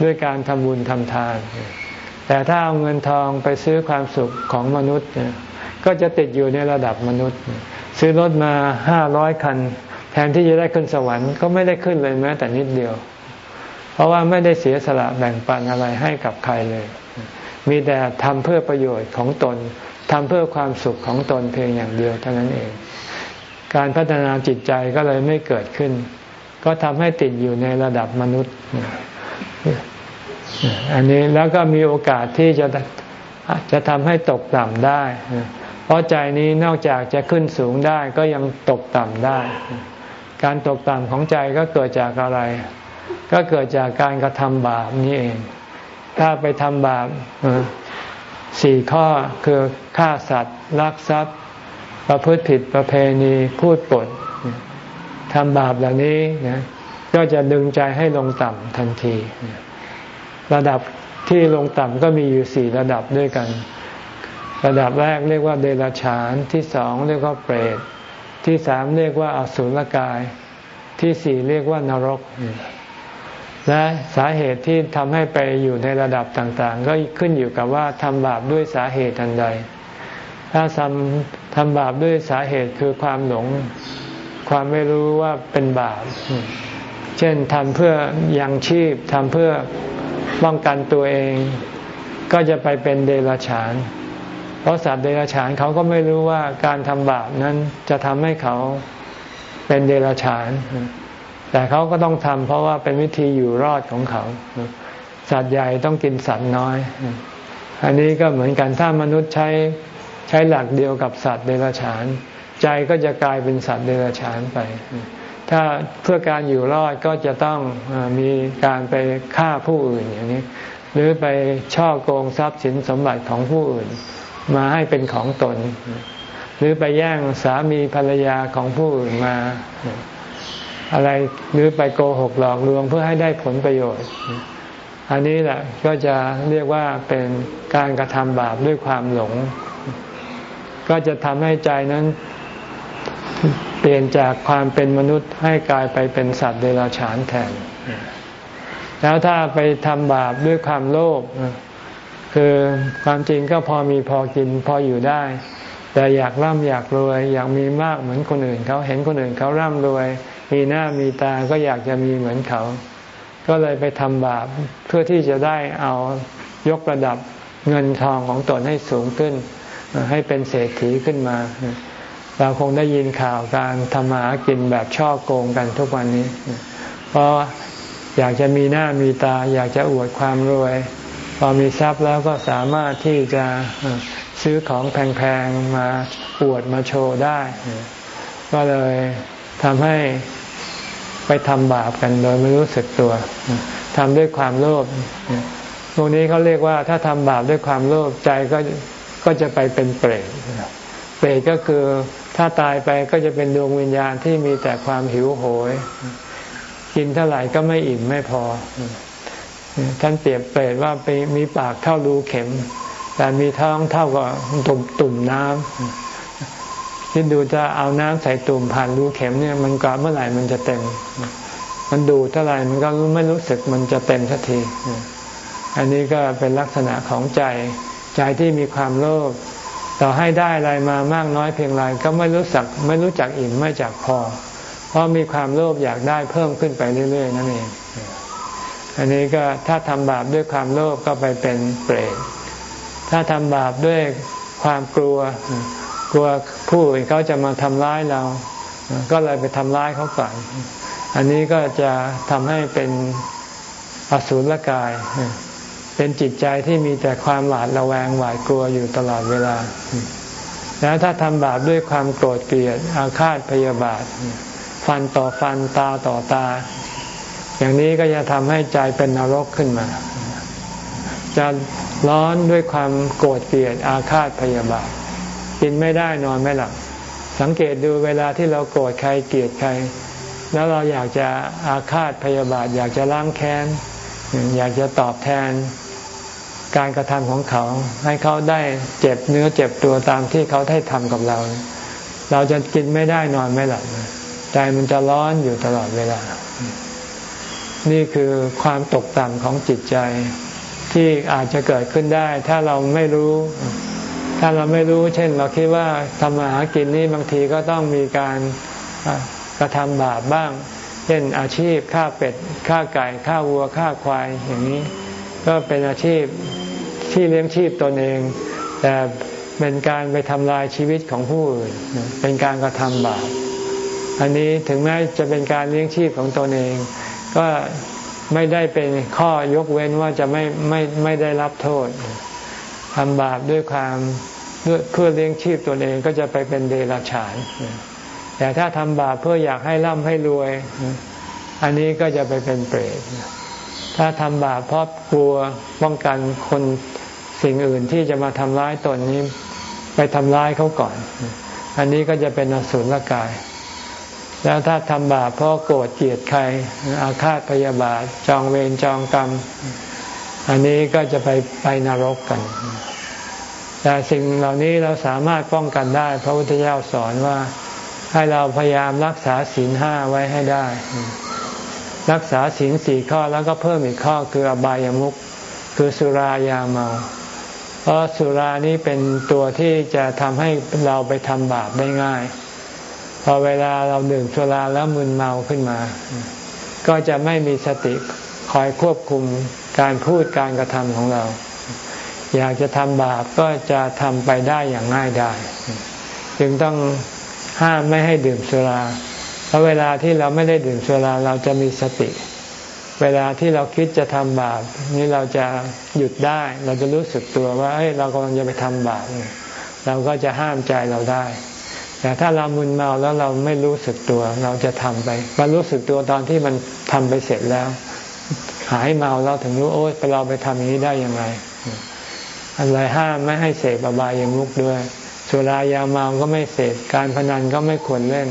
ด้วยการทำบุญทำทาน แต่ถ้าเอาเงินทองไปซื้อความสุขของมนุษย์ ก็จะติดอยู่ในระดับมนุษย์ ซื้อรถมาห้าร้อยคัน แทนที่จะได้ขึ้นสวรรค์ก็ไม่ได้ขึ้นเลยแม้แต่นิดเดียว เพราะว่าไม่ได้เสียสละแบ่งปันอะไรให้กับใครเลย มีแต่ทำเพื่อประโยชน์ของตนทำเพื่อความสุขของตนเพียงอย่างเดียวเท่านั้นเอง การพัฒนาจิตใจก็เลยไม่เกิดขึ้น ก็ทำให้ติดอยู่ในระดับมนุษย์ อันนี้แล้วก็มีโอกาสที่จะจะทำให้ตกต่ำได้ เพราะใจนี้นอกจากจะขึ้นสูงได้ก็ยังตกต่ำได้ การตกต่ำของใจก็เกิดจากอะไร ก็เกิดจากการกระทำบาปนี่เอง ถ้าไปทำบาปสี่ข้อคือฆ่าสัตว์ลักทรัพย์ ประพฤติผิดประเพณีพูดปด ทำบาปเหล่านี้นะก็จะดึงใจให้ลงต่ำทันที ระดับที่ลงต่ำก็มีอยู่สี่ระดับด้วยกัน ระดับแรกเรียกว่าเดรัจฉานที่สองเรียกว่าเปรต ที่สามเรียกว่าอสุรกาย ที่สี่เรียกว่านรก และสาเหตุที่ทำให้ไปอยู่ในระดับต่างๆ ก็ขึ้นอยู่กับว่าทำบาปด้วยสาเหตุอันใด ถ้าทำทำบาปด้วยสาเหตุคือความหลง ความไม่รู้ว่าเป็นบาป เช่นทำเพื่อยังชีพทำเพื่อป้องกันตัวเอง ก็จะไปเป็นเดรัจฉาน เพราะสัตว์เดรัจฉานเขาก็ไม่รู้ว่าการทำบาปนั้นจะทำให้เขาเป็นเดรัจฉาน แต่เขาก็ต้องทำเพราะว่าเป็นวิธีอยู่รอดของเขา สัตว์ใหญ่ต้องกินสัตว์น้อย อันนี้ก็เหมือนกันถ้ามนุษย์ใช้ใช้หลักเดียวกับสัตว์เดรัจฉาน ใจก็จะกลายเป็นสัตว์เดรัจฉานไป ถ้าเพื่อการอยู่รอดก็จะต้องมีการไปฆ่าผู้อื่นอย่างนี้ หรือไปช่อโกงทรัพย์สินสมบัติของผู้อื่น มาให้เป็นของตน หรือไปแย่งสามีภรรยาของผู้อื่นมา อะไรหรือไปโกหกหลอกลวงเพื่อให้ได้ผลประโยชน์อันนี้แหละก็จะเรียกว่าเป็นการกระทำบาปด้วยความหลง ก็จะทำให้ใจนั้น เปลี่ยนจากความเป็นมนุษย์ให้กลายไปเป็นสัตว์เดรัจฉานแทน แล้วถ้าไปทำบาปด้วยความโลภคือความจริงก็พอมีพอกินพออยู่ได้ แต่อยากร่ำอยากรวย อยากมีมากเหมือนคนอื่นเขาเห็นคนอื่นเขาร่ำรวย มีหน้ามีตาก็อยากจะมีเหมือนเขา ก็เลยไปทำบาปเพื่อที่จะได้เอายกระดับเงินทองของตนให้สูงขึ้น ให้เป็นเศรษฐีขึ้นมา เราคงได้ยินข่าวการทำหากินแบบช่อโกงกันทุกวันนี้ เพราะอยากจะมีหน้ามีตา อยากจะอวดความรวย พอมีทรัพย์แล้วก็สามารถที่จะซื้อของแพงๆมาอวดมาโชว์ได้ ก็เลยทำให้ไปทำบาปกันโดยไม่รู้สึกตัวทำด้วยความโลภตรงนี้เขาเรียกว่าถ้าทำบาปด้วยความโลภใจก็ก็จะไปเป็นเปรตเปรตก็คือ ถ้าตายไปก็จะเป็นดวงวิญญาณที่มีแต่ความหิวโหย กินเท่าไหร่ก็ไม่อิ่มไม่พอ ท่านเปรียบเปรตว่าไปมีปากเท่ารูเข็ม แต่มีท้องเท่ากับตุ่มตุ่มน้ำคิดดูจะเอาน้ำใส่ตุ่มผ่านรูเข็มเนี่ยมันก็เมื่อไหร่มันจะเต็ม มันดูเท่าไหร่มันก็ไม่รู้สึกมันจะเต็มสักทีอันนี้ก็เป็นลักษณะของใจ ใจที่มีความโลภ ต่อให้ได้อะไรมามากน้อยเพียงไรก็ไม่รู้สักไม่รู้จักอิ่มไม่จักพอ เพราะมีความโลภอยากได้เพิ่มขึ้นไปเรื่อย ๆ นั่นเอง อันนี้ก็ถ้าทำบาปด้วยความโลภก็ไปเป็นเปรตถ้าทำบาปด้วยความกลัวกลัวผู้อื่นเขาจะมาทำร้ายเรา ก็เลยไปทำร้ายเขาก่อนอันนี้ก็จะทำให้เป็นอสุรกาย เป็นจิตใจที่มีแต่ความหวาดระแวงหวาดกลัวอยู่ตลอดเวลา แล้วถ้าทำบาปด้วยความโกรธเกลียดอาฆาตพยาบาท ฟันต่อฟันตาต่อตา อย่างนี้ก็จะทำให้ใจเป็นนรกขึ้นมา จะร้อนด้วยความโกรธเกลียดอาฆาตพยาบาท กินไม่ได้นอนไม่หลับ สังเกตดูเวลาที่เราโกรธใครเกลียดใคร แล้วเราอยากจะอาฆาตพยาบาท อยากจะล้างแค้น อยากจะตอบแทน การกระทำของเขา ให้เขาได้เจ็บเนื้อเจ็บตัวตามที่เขาได้ทำกับเรา เราจะกินไม่ได้นอนไม่หลับใจมันจะร้อนอยู่ตลอดเวลา นี่คือความตกต่ำของจิตใจที่อาจจะเกิดขึ้นได้ ถ้าเราไม่รู้ ถ้าเราไม่รู้ เช่น เราคิดว่าทำมาหากินนี่บางทีก็ต้องมีการกระทำบาปบ้าง เช่นอาชีพฆ่าเป็ดฆ่าไก่ฆ่าวัวฆ่าควายอย่างนี้ ก็เป็นอาชีพ ที่เลี้ยงชีพตนเอง แต่เป็นการไปทำลายชีวิตของผู้อื่นเป็นการกระทำบาปอันนี้ถึงแม้จะเป็นการเลี้ยงชีพของตนเอง ก็ไม่ได้เป็นข้อยกเว้นว่าจะไม่ไม่ไม่ได้รับโทษทำบาปด้วยความเพื่อเลี้ยงชีพตนเองก็จะไปเป็นเดรัจฉาน แต่ถ้าทำบาปเพื่ออยากให้ร่ำให้รวย อันนี้ก็จะไปเป็นเปรตถ้าทำบาปเพราะกลัวป้องกันคน สิ่งอื่นที่จะมาทำร้ายตนนี้ ไปทำร้ายเขาก่อน อันนี้ก็จะเป็นอสุรกาย แล้วถ้าทำบาปเพราะโกรธเกลียดใคร อาฆาตพยาบาท จองเวรจองกรรม อันนี้ก็จะไปไปนรกกัน แต่สิ่งเหล่านี้เราสามารถป้องกันได้ พระพุทธเจ้าสอนว่าให้เราพยายามรักษาศีลห้าไว้ให้ได้ รักษาศีลสี่ข้อแล้วก็เพิ่มอีกข้อคืออบายามุขคือสุรายาเมา เพราะสุรานี้เป็นตัวที่จะทำให้เราไปทำบาปได้ง่าย พอเวลาเราดื่มสุราแล้วมึนเมาขึ้นมา ก็จะไม่มีสติคอยควบคุมการพูดการกระทำของเรา อยากจะทำบาปก็จะทำไปได้อย่างง่ายได้จึงต้องห้ามไม่ให้ดื่มสุรา เพราะเวลาที่เราไม่ได้ดื่มสุราเราจะมีสติเวลาที่เราคิดจะทำบาปนี่เราจะหยุดได้ เราจะรู้สึกตัวว่าเฮ้ยเรากำลังจะไปทำบาปเราก็จะห้ามใจเราได้ แต่ถ้าเรามึนเมาแล้วเราไม่รู้สึกตัวเราจะทำไปมารู้สึกตัวตอนที่มันทำไปเสร็จแล้ว หายเมาเราถึงรู้โอ๊ยเราไปทำอย่างนี้ได้ยังไงอะไรห้ามไม่ให้เสพอบายามุกด้วยสุรายาเมาก็ไม่เสพการพนันก็ไม่ควรเล่น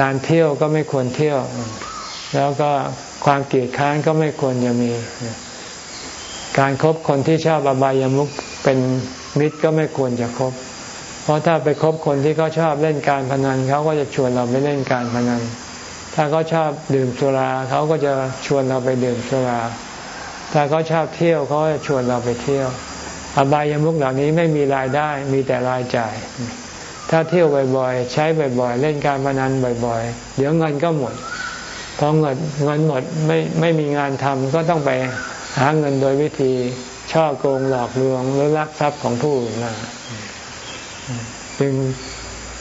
การเที่ยวก็ไม่ควรเที่ยว แล้วก็ความเกลียดค้านก็ไม่ควรจะมี การครบคนที่ชอบอบายามุขเป็นมิตรก็ไม่ควรจะคบ เพราะถ้าไปคบคนที่เขาชอบเล่นการพนันเขาก็จะชวนเราไปเล่นการพนัน ถ้าเขาชอบดื่มสุราเขาก็จะชวนเราไปดื่มสุรา ถ้าเขาชอบเที่ยวเขาจะชวนเราไปเที่ยว อบายามุขเหล่านี้ไม่มีรายได้มีแต่รายจ่าย ถ้าเที่ยวบ่อยๆ ใช้บ่อยๆ เล่นการพนันบ่อยๆ เดี๋ยวเงินก็หมด พอเงินเงินหมดไม่ไม่มีงานทำก็ต้องไปหาเงินโดยวิธีช่อโกงหลอกลวงหรือลักทรัพย์ของผู้อื่นมาจึง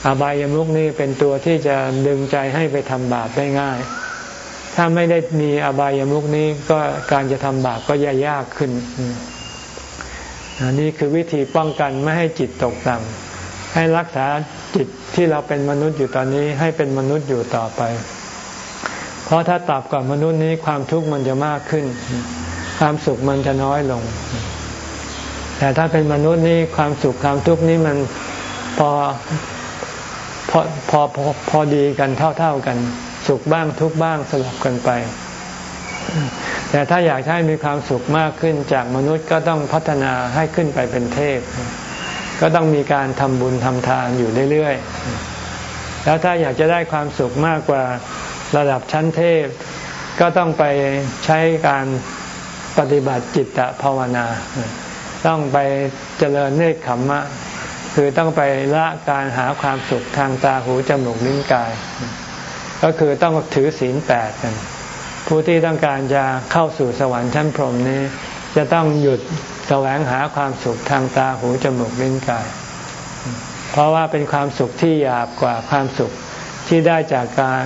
อบายามุกนี่เป็นตัวที่จะดึงใจให้ไปทำบาปได้ง่าย ถ้าไม่ได้มีอบายามุกนี้ก็การจะทำบาปก็ยยากขึ้นนนี่คือวิธีป้องกันไม่ให้จิตตกต่ำให้รักษาจิตที่เราเป็นมนุษย์อยู่ตอนนี้ให้เป็นมนุษย์อยู่ต่อไป เพราะถ้าตับกับมนุษย์นี้ความทุกข์มันจะมากขึ้น ความสุขมันจะน้อยลง แต่ถ้าเป็นมนุษย์นี้ความสุขความทุกข์นี้มันพอพอพอพอพอดีกันเท่าๆกัน สุขบ้างทุกบ้างสลับกันไป แต่ถ้าอยากให้มีความสุขมากขึ้นจากมนุษย์ก็ต้องพัฒนาให้ขึ้นไปเป็นเทพ ก็ต้องมีการทำบุญทำทานอยู่เรื่อยๆแล้วถ้าอยากจะได้ความสุขมากกว่า ระดับชั้นเทพก็ต้องไปใช้การปฏิบัติจิตภาวนา ต้องไปเจริญเนคขมมะ คือต้องไปละการหาความสุขทางตาหูจมูกลิ้นกาย ก็คือต้องถือศีลแปดกัน ผู้ที่ต้องการจะเข้าสู่สวรรค์ชั้นพรหมนี้ จะต้องหยุดแสวงหาความสุขทางตาหูจมูกลิ้นกาย เพราะว่าเป็นความสุขที่หยาบกว่าความสุขที่ได้จากการ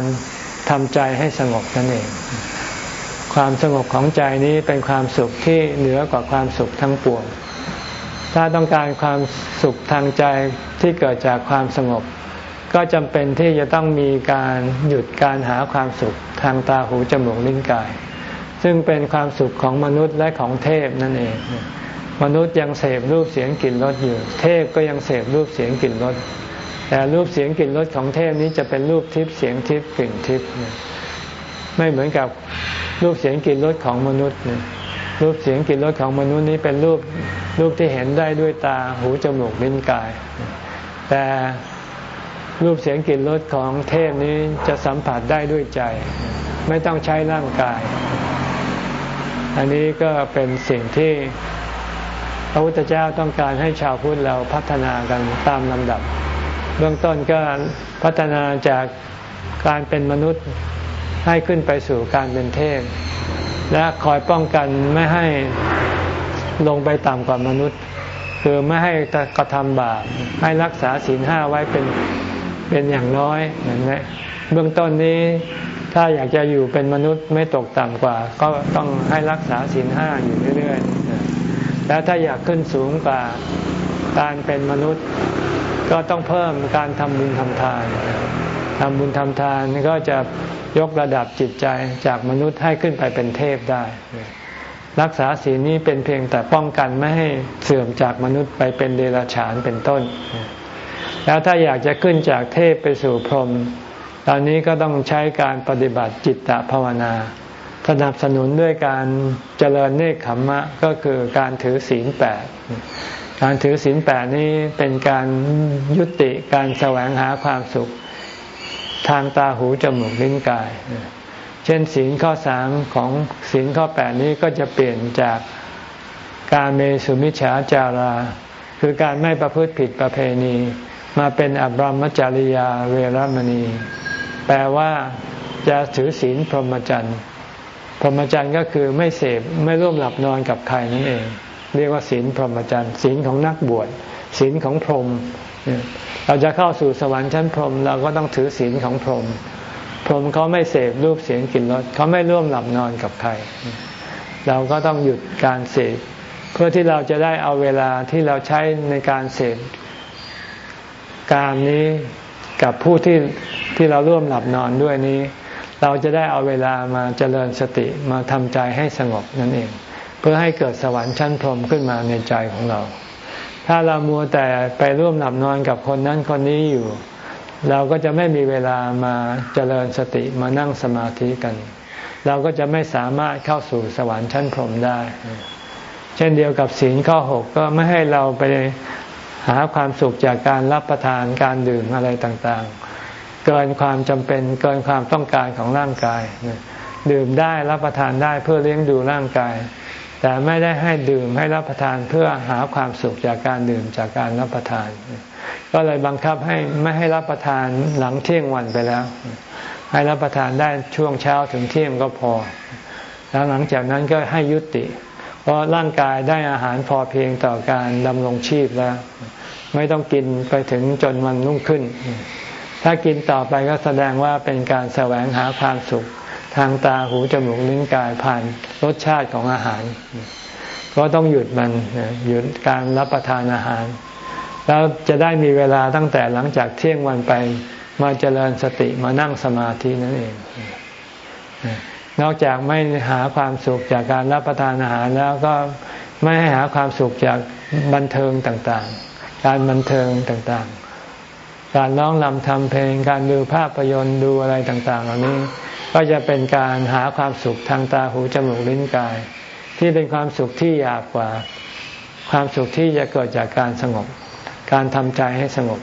ทำใจให้สงบนั่นเอง ความสงบของใจนี้เป็นความสุขที่เหนือกว่าความสุขทั้งปวง ถ้าต้องการความสุขทางใจที่เกิดจากความสงบ ก็จำเป็นที่จะต้องมีการหยุดการหาความสุขทางตาหูจมูกลิ้นกาย ซึ่งเป็นความสุขของมนุษย์และของเทพนั่นเอง มนุษย์ยังเสพรูปเสียงกลิ่นรสอยู่ เทพก็ยังเสพรูปเสียงกลิ่นรส แต่รูปเสียงกลิ่นรสของเทพนี้จะเป็นรูปทิพย์เสียงทิพย์กลิ่นทิพย์ไม่เหมือนกับรูปเสียงกลิ่นรสของมนุษย์รูปเสียงกลิ่นรสของมนุษย์นี้เป็นรูปรูปที่เห็นได้ด้วยตาหูจมูกลิ้นกาย แต่รูปเสียงกลิ่นรสของเทพนี้จะสัมผัสได้ด้วยใจ ไม่ต้องใช้ร่างกาย อันนี้ก็เป็นสิ่งที่พระพุทธเจ้าต้องการให้ชาวพุทธเราพัฒนากันตามลำดับ เบื้องต้นก็พัฒนาจากการเป็นมนุษย์ให้ขึ้นไปสู่การเป็นเทพ และคอยป้องกันไม่ให้ลงไปต่ำกว่ามนุษย์ คือไม่ให้กระทำบาปให้รักษาศีลห้าไว้เป็นเป็นอย่างน้อยเห็นไหมเบื้องต้นนี้ถ้าอยากจะอยู่เป็นมนุษย์ไม่ตกต่ำกว่า ก็ต้องให้รักษาศีลห้าอยู่เรื่อยๆ แล้วถ้าอยากขึ้นสูงกว่าการเป็นมนุษย์ ก็ต้องเพิ่มการทำบุญทำทานทำบุญทำทานก็จะยกระดับจิตใจจากมนุษย์ให้ขึ้นไปเป็นเทพได้ รักษาศีลนี้เป็นเพียงแต่ป้องกันไม่ให้เสื่อมจากมนุษย์ไปเป็นเดรัจฉานเป็นต้น แล้วถ้าอยากจะขึ้นจากเทพไปสู่พรหมตอนนี้ก็ต้องใช้การปฏิบัติจิตตภาวนา สนับสนุนด้วยการเจริญเนคขมมะก็คือการถือศีลแปด การถือศีลแปดนี้เป็นการยุติการแสวงหาความสุข ทางตาหูจมูกลิ้นกาย เช่นศีลข้อสามของศีลข้อแปดนี้ก็จะเปลี่ยนจากการเมสุมิฉาจารา คือการไม่ประพฤติผิดประเพณี มาเป็นอบรมจริยาเวรมณี แปลว่าจะถือศีลพรหมจรรย์พรหมจรรย์ก็คือไม่เสพไม่ร่วมหลับนอนกับใครนั่นเอง เรียกว่าศีลพรหมจรรย์ศีลของนักบวชศีลของพรหมเราจะเข้าสู่สวรรค์ชั้นพรหมเราก็ต้องถือศีลของพรหมพรหมเขาไม่เสพรูปเสียงกลิ่นรสเขาไม่ร่วมหลับนอนกับใคร เราก็ต้องหยุดการเสพเพื่อที่เราจะได้เอาเวลาที่เราใช้ในการเสพการนี้กับผู้ที่ที่เราร่วมหลับนอนด้วยนี้ เราจะได้เอาเวลามาเจริญสติมาทำใจให้สงบนั่นเอง เพื่อให้เกิดสวรรค์ชั้นพรหมขึ้นมาในใจของเรา ถ้าเรามัวแต่ไปร่วมหลับนอนกับคนนั้นคนนี้อยู่ เราก็จะไม่มีเวลามาเจริญสติมานั่งสมาธิกัน เราก็จะไม่สามารถเข้าสู่สวรรค์ชั้นพรหมได้ เช่นเดียวกับศีลข้อหกก็ไม่ให้เราไปหาความสุขจากการรับประทานการดื่มอะไรต่างๆ เกินความจำเป็นเกินความต้องการของร่างกาย ดื่มได้รับประทานได้เพื่อเลี้ยงดูร่างกาย แต่ไม่ได้ให้ดื่มให้รับประทานเพื่อหาความสุขจากการดื่มจากการรับประทาน ก็เลยบังคับให้ไม่ให้รับประทานหลังเที่ยงวันไปแล้ว ให้รับประทานได้ช่วงเช้าถึงเที่ยงก็พอ แล้วหลังจากนั้นก็ให้ยุติ เพราะร่างกายได้อาหารพอเพียงต่อการดำรงชีพแล้ว ไม่ต้องกินไปถึงจนวันรุ่งขึ้น ถ้ากินต่อไปก็แสดงว่าเป็นการแสวงหาความสุขทางตาหูจมูกลิ้นกายผ่าน รสชาติของอาหาร ก็ต้องหยุดมันหยุดการรับประทานอาหาร แล้วจะได้มีเวลาตั้งแต่หลังจากเที่ยงวันไปมาเจริญสติมานั่งสมาธินั่นเอง นอกจากไม่หาความสุขจากการรับประทานอาหารแล้วก็ไม่ให้หาความสุขจากบันเทิงต่างๆ การบันเทิงต่างๆ การร้องรำทำเพลง การดูภาพยนตร์ดูอะไรต่างๆ เหล่านี้ ก็จะเป็นการหาความสุขทางตาหูจมูกลิ้นกาย ที่เป็นความสุขที่ยาบกว่า ความสุขที่จะเกิดจากการสงบ การทำใจให้สงบ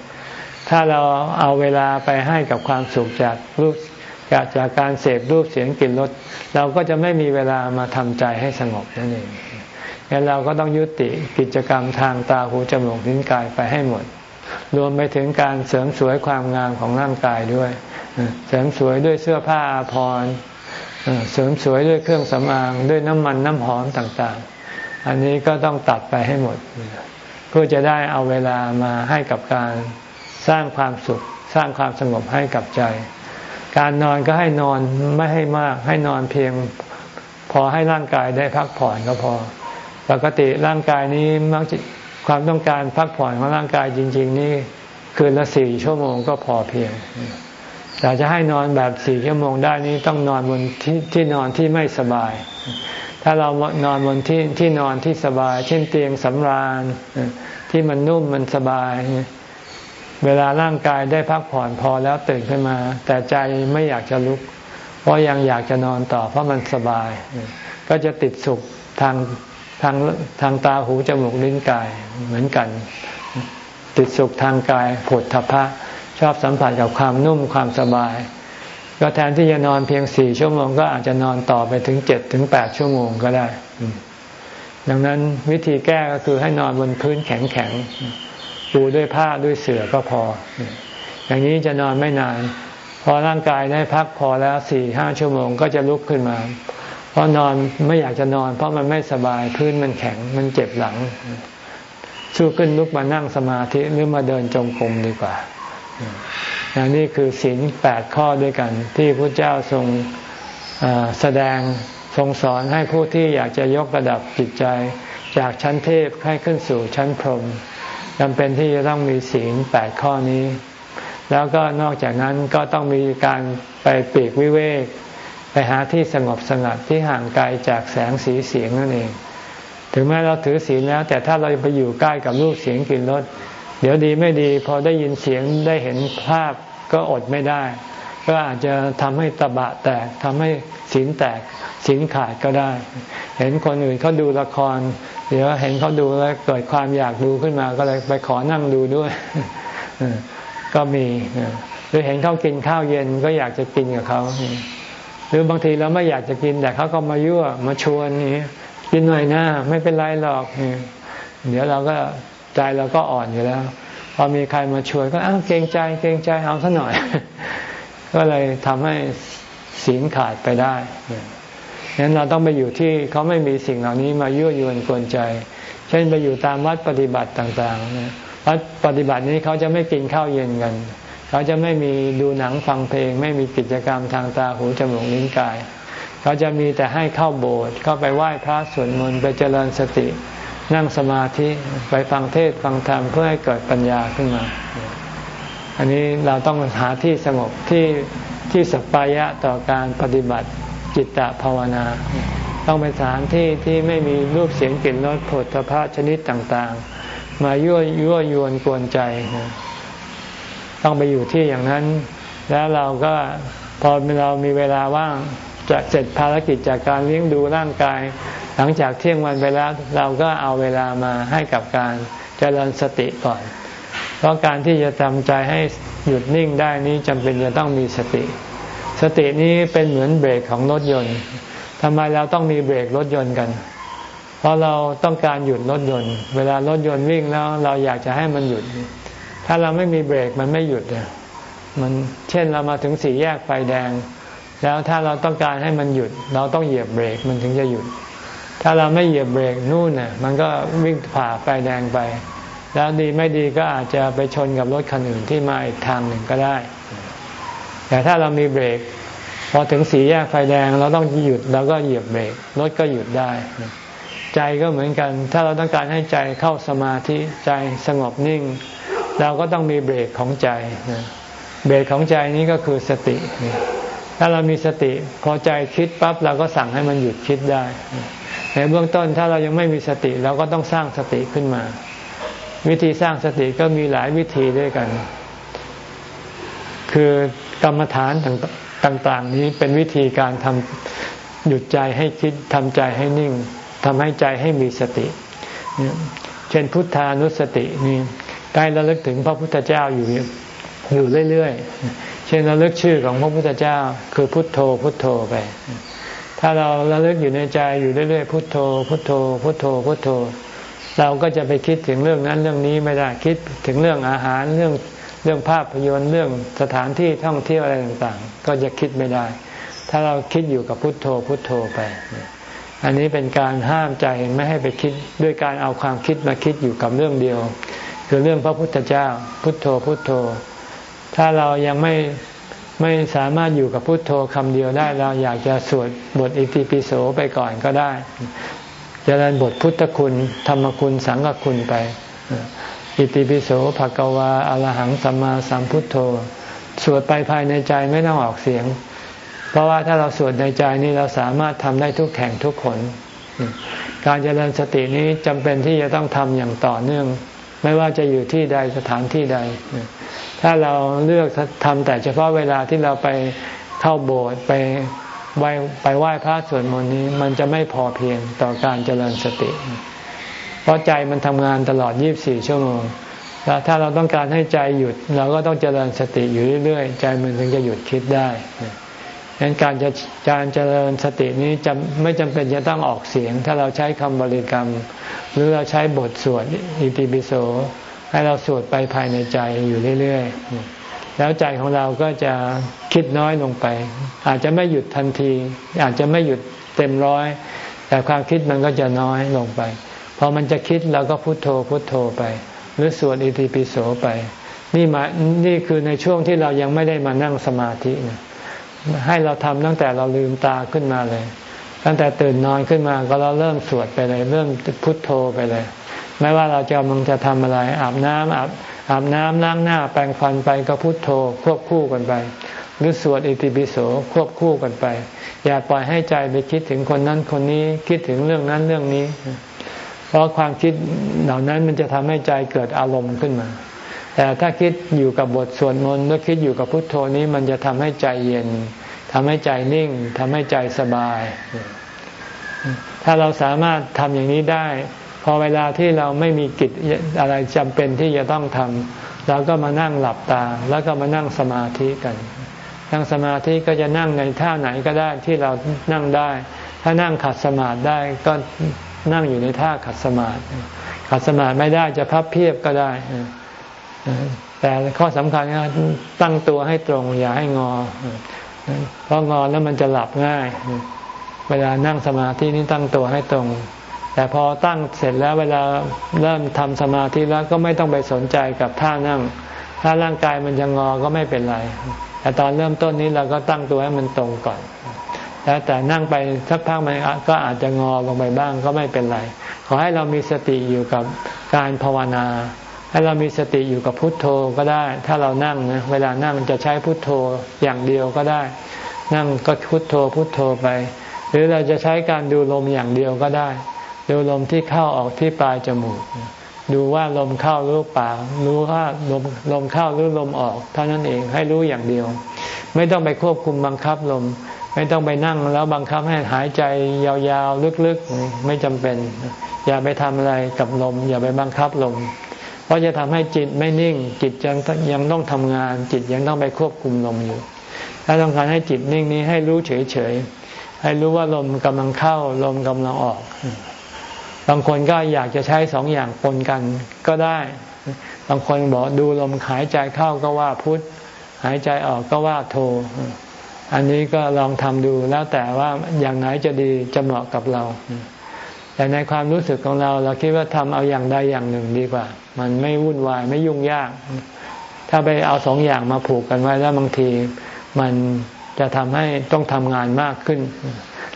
ถ้าเราเอาเวลาไปให้กับความสุขจากรูปจากจากการเสพรูปเสียงกลิ่นรสเราก็จะไม่มีเวลามาทำใจให้สงบนั่นเองงั้นเราก็ต้องยุติกิจกรรมทางตาหูจมูกลิ้นกายไปให้หมด รวมไปถึงการเสริมสวยความงามของร่างกายด้วย เสริมสวยด้วยเสื้อผ้าอาภรณ์เสริมสวยด้วยเครื่องสำอางด้วยน้ำมันน้ำหอมต่างๆ อันนี้ก็ต้องตัดไปให้หมด เพื่อจะได้เอาเวลามาให้กับการสร้างความสุข สร้างความสงบให้กับใจ การนอนก็ให้นอนไม่ให้มาก ให้นอนเพียงพอให้ร่างกายได้พักผ่อนก็พอ ปกติร่างกายนี้มักจะ ความต้องการพักผ่อนของร่างกายจริง ๆ นี่คืนละสี่ชั่วโมงก็พอเพียงแต่จะให้นอนแบบสี่ชั่วโมงได้นี้ต้องนอนบนที่ที่นอนที่ไม่สบาย ถ้าเรานอนบนที่ที่นอนที่สบาย เช่นเตียงสำราญที่มันนุ่มมันสบาย เวลาร่างกายได้พักผ่อนพอแล้วตื่นขึ้นมา แต่ใจไม่อยากจะลุก เพราะยังอยากจะนอนต่อเพราะมันสบาย ก็จะติดสุขทาง ทางทางตาหูจมูกลิ้นกายเหมือนกัน ติดสุขทางกายผดทพะ ชอบสัมผัสกับความนุ่มความสบาย ก็แทนที่จะนอนเพียงสี่ชั่วโมง ก็อาจจะนอนต่อไปถึงเจ็ดถึงแปดชั่วโมงก็ได้ ดังนั้นวิธีแก้ก็คือให้นอนบนพื้นแข็งๆปูด้วยผ้าด้วยเสื่อก็พอ อย่างนี้จะนอนไม่นาน พอร่างกายได้พักพอแล้วสี่ห้าชั่วโมง ก็จะลุกขึ้นมา ราะนอนไม่อยากจะนอน เพราะมันไม่สบายพื้นมันแข็งมันเจ็บหลัง สู้ขึ้นลุกมานั่งสมาธิหรือมาเดินจงกรมดีกว่านี่คือศีลแปดข้อด้วยกัน ที่พระเจ้าทรงแสดงทรงสอนให้ผู้ที่อยากจะยกระดับจิตใจ จากชั้นเทพให้ขึ้นสู่ชั้นพรหมจำเป็นที่จะต้องมีศีลแปดข้อนี้ แล้วก็นอกจากนั้นก็ต้องมีการไปปีกวิเวก ไปหาที่สงบสงัดที่ห่างไกลจากแสงสีเสียงนั่นเอง ถึงแม้เราถือศีลแล้ว แต่ถ้าเราไปอยู่ใกล้กับรูปเสียงกลิ่นรสเดี๋ยวดีไม่ดีพอได้ยินเสียงได้เห็นภาพก็อดไม่ได้ ก็อาจจะทำให้ตะบะแตกทำให้ศีลแตกศีลขาดก็ได้ เห็นคนอื่นเขาดูละคร เดี๋ยวเห็นเขาดูแล้วเกิดความอยากดูขึ้นมาก็เลยไปขอนั่งดูด้วยก็มีหรือเห็นเขากินข้าวเย็นก็อยากจะกินกับเขา หรือบางทีเราไม่อยากจะกินแต่เขาก็มายั่วมาชวนนี่กินหน่อยนะไม่เป็นไรหรอกเดี๋ยวเราก็ใจเราก็อ่อนอยู่แล้ว พอมีใครมาชวนก็อ้าวเกรงใจเกรงใจเอาซะหน่อย ก็เลยทำให้ศีลขาดไปได้ฉะนั้นเราต้องไปอยู่ที่เขาไม่มีสิ่งเหล่านี้มายั่วยวนกวนใจ เช่นไปอยู่ตามวัดปฏิบัติต่างๆวัดปฏิบัตินี้เขาจะไม่กินข้าวเย็นกัน เขาจะไม่มีดูหนังฟังเพลง ไม่มีกิจกรรมทางตาหูจมูกลิ้นกาย เขาจะมีแต่ให้เข้าโบสถ์เข้าไปไหว้พระสวดมนต์ไปเจริญสติ นั่งสมาธิไปฟังเทศฟังธรรมเพื่อให้เกิดปัญญาขึ้นมา อันนี้เราต้องหาที่สงบที่ที่สัปายะต่อการปฏิบัติจิตตภาวนา ต้องเป็นสถานที่ที่ไม่มีรูปเสียงกลิ่นรสผลพภะชนิดต่างๆ มายั่วยั่วยวนกวนใจ ต้องไปอยู่ที่อย่างนั้น แล้วเราก็พอเรามีเวลาว่างจะเสร็จภารกิจจากการเลี้ยงดูร่างกาย หลังจากเที่ยงวันไปแล้วเราก็เอาเวลามาให้กับการเจริญสติก่อน เพราะการที่จะทำใจให้หยุดนิ่งได้นี้จำเป็นจะต้องมีสติ สตินี้เป็นเหมือนเบรกของรถยนต์ทำไมเราต้องมีเบรกรถยนต์กัน เพราะเราต้องการหยุดรถยนต์ เวลารถยนต์วิ่งแล้วเราอยากจะให้มันหยุด ถ้าเราไม่มีเบรกมันไม่หยุดเลยมันเช่นเรามาถึงสี่แยกไฟแดง แล้วถ้าเราต้องการให้มันหยุด เราต้องเหยียบเบรกมันถึงจะหยุด ถ้าเราไม่เหยียบเบรกนู่นน่ะมันก็วิ่งผ่าไฟแดงไป แล้วดีไม่ดีก็อาจจะไปชนกับรถคันอื่นที่มาอีกทางหนึ่งก็ได้ แต่ถ้าเรามีเบรกพอถึงสี่แยกไฟแดงเราต้องหยุดเราก็เหยียบเบรกรถก็หยุดได้ ใจก็เหมือนกัน ถ้าเราต้องการให้ใจเข้าสมาธิใจสงบนิ่ง เราก็ต้องมีเบรกของใจเบรกของใจนี้ก็คือสติ ถ้าเรามีสติ พอใจคิดปั๊บเราก็สั่งให้มันหยุดคิดได้ ในเบื้องต้นถ้าเรายังไม่มีสติ เราก็ต้องสร้างสติขึ้นมา วิธีสร้างสติก็มีหลายวิธีด้วยกัน คือกรรมฐานต่าง ๆ นี้เป็นวิธีการทำหยุดใจให้คิดทำใจให้นิ่งทำให้ใจให้มีสติ เช่นพุทธานุสตินี่ ใกล้ระลึกถึงพระพุทธเจ้าอยู่อยู่เรื่อยๆ เช่นระลึกชื่อของพระพุทธเจ้า คือพุทโธพุทโธไป ถ้าเราระลึกอยู่ในใจอยู่เรื่อยๆ พุทโธ พุทโธ พุทโธ พุทโธ เราก็จะไปคิดถึงเรื่องนั้นเรื่องนี้ไม่ได้คิดถึงเรื่องอาหารเรื่องเรื่องภาพยนตร์เรื่องสถานที่ท่องเที่ยวอะไรต่างๆ ก็จะคิดไม่ได้ ถ้าเราคิดอยู่กับพุทโธพุทโธไป อันนี้เป็นการห้ามใจไม่ให้ไปคิดด้วยการเอาความคิดมาคิดอยู่กับเรื่องเดียว คือเรื่องพระพุทธเจ้า พุทโธพุทโธ ถ้าเรายังไม่ไม่สามารถอยู่กับพุทโธคำเดียวได้เราอยากจะสวดบทอิติปิโสไปก่อนก็ได้จริญบทพุทธคุณ ธรรมคุณสังฆคุณไป อิติปิโสภะกวาอรหังสัมมาสัมพุทโธ สวดไปภายในใจไม่ต้องออกเสียง เพราะว่าถ้าเราสวดในใจนี่เราสามารถทำได้ทุกแข่งทุกคน การเจริญสตินี้จำเป็นที่จะต้องทำอย่างต่อเนื่อง ไม่ว่าจะอยู่ที่ใดสถานที่ใด ถ้าเราเลือกทำแต่เฉพาะเวลาที่เราไปเข้าโบสถ์ไปไหวไปไหว้พระสวดมนต์นี้ มันจะไม่พอเพียงต่อการเจริญสติ เพราะใจมันทำงานตลอด 24 ชั่วโมง แล้วถ้าเราต้องการให้ใจหยุด เราก็ต้องเจริญสติอยู่เรื่อยๆ ใจมันถึงจะหยุดคิดได้ ดังนั้นการจะการเจริญสตินี้จะไม่จำเป็นจะต้องออกเสียง ถ้าเราใช้คำบริกรรม หรือเราใช้บทสวดอิติปิโส ให้เราสวดไปภายในใจอยู่เรื่อยๆ แล้วใจของเราก็จะคิดน้อยลงไป อาจจะไม่หยุดทันที อาจจะไม่หยุดเต็มร้อย แต่ความคิดมันก็จะน้อยลงไป พอมันจะคิดเราก็พุโทโธพุโทโธไป หรือสวดอิติปิโสไป นี่มานี่คือในช่วงที่เรายังไม่ได้มานั่งสมาธินะ ให้เราทำตั้งแต่เราลืมตาขึ้นมาเลย ตั้งแต่ตื่นนอนขึ้นมาก็เราเริ่มสวดไปเลย เริ่มพุทโธไปเลย ไม่ว่าเราจะกำลังจะทำอะไร อาบน้ำอาบอาบน้ำล้างหน้าแปรงฟันไปก็พุทโธควบคู่กันไป หรือสวดอิติปิโสควบคู่กันไป อย่าปล่อยให้ใจไปคิดถึงคนนั้นคนนี้คิดถึงเรื่องนั้นเรื่องนี้ เพราะความคิดเหล่านั้นมันจะทำให้ใจเกิดอารมณ์ขึ้นมา แต่ถ้าคิดอยู่กับบทสวดมนต์หรือคิดอยู่กับพุทโธนี้มันจะทำให้ใจเย็นทำให้ใจนิ่งทำให้ใจสบาย ถ้าเราสามารถทำอย่างนี้ได้ พอเวลาที่เราไม่มีกิจอะไรจำเป็นที่จะต้องทำเราก็มานั่งหลับตา แล้วก็มานั่งสมาธิกันนั่งสมาธิก็จะนั่งในท่าไหนก็ได้ที่เรานั่งได้ ถ้านั่งขัดสมาธิได้ก็นั่งอยู่ในท่าขัดสมาธิขัดสมาธิไม่ได้จะพับเพียบก็ได้ แต่ข้อสำคัญก็ตั้งตัวให้ตรง อย่าให้งอ เพราะงอแล้วมันจะหลับง่าย เวลานั่งสมาธินี้ตั้งตัวให้ตรง แต่พอตั้งเสร็จแล้วเวลาเริ่มทำสมาธิแล้วก็ไม่ต้องไปสนใจกับท่านั่ง ถ้าร่างกายมันจะงอก็ไม่เป็นไร แต่ตอนเริ่มต้นนี้เราก็ตั้งตัวให้มันตรงก่อนแล้วแต่นั่งไปสักพักมันก็อาจจะงอลงไปบ้างก็ไม่เป็นไร ขอให้เรามีสติอยู่กับการภาวนา ให้เรามีสติอยู่กับพุทโธก็ได้ ถ้าเรานั่งนะเวลานั่งจะใช้พุทโธอย่างเดียวก็ได้ นั่งก็พุทโธพุทโธไป หรือเราจะใช้การดูลมอย่างเดียวก็ได้ ดูลมที่เข้าออกที่ปลายจมูก ดูว่าลมเข้าหรือเปล่ารู้ว่าลมลมเข้าหรือลมออกเท่านั้นเองให้รู้อย่างเดียว ไม่ต้องไปควบคุมบังคับลม ไม่ต้องไปนั่งแล้วบังคับให้หายใจยาวๆลึกๆ ไม่จำเป็น อย่าไปทำอะไรกับลม อย่าไปบังคับลม เพราะจะทำให้จิตไม่นิ่ง จิตยังยังต้องทำงาน จิตยังต้องไปควบคุมลมอยู่ ถ้าต้องการให้จิตนิ่งนี้ให้รู้เฉยๆ ให้รู้ว่าลมกำลังเข้าลมกำลังออก บางคนก็อยากจะใช้สองอย่างปนกันก็ได้ บางคนบอกดูลมหายใจเข้าก็ว่าพุทธหายใจออกก็ว่าโท อันนี้ก็ลองทำดูแล้วแต่ว่าอย่างไหนจะดีจะเหมาะกับเรา แต่ในความรู้สึกของเรา เราคิดว่าทำเอาอย่างใดอย่างหนึ่งดีกว่า มันไม่วุ่นวายไม่ยุ่งยาก ถ้าไปเอาสองอย่างมาผูกกันไว้แล้วบางทีมันจะทำให้ต้องทำงานมากขึ้น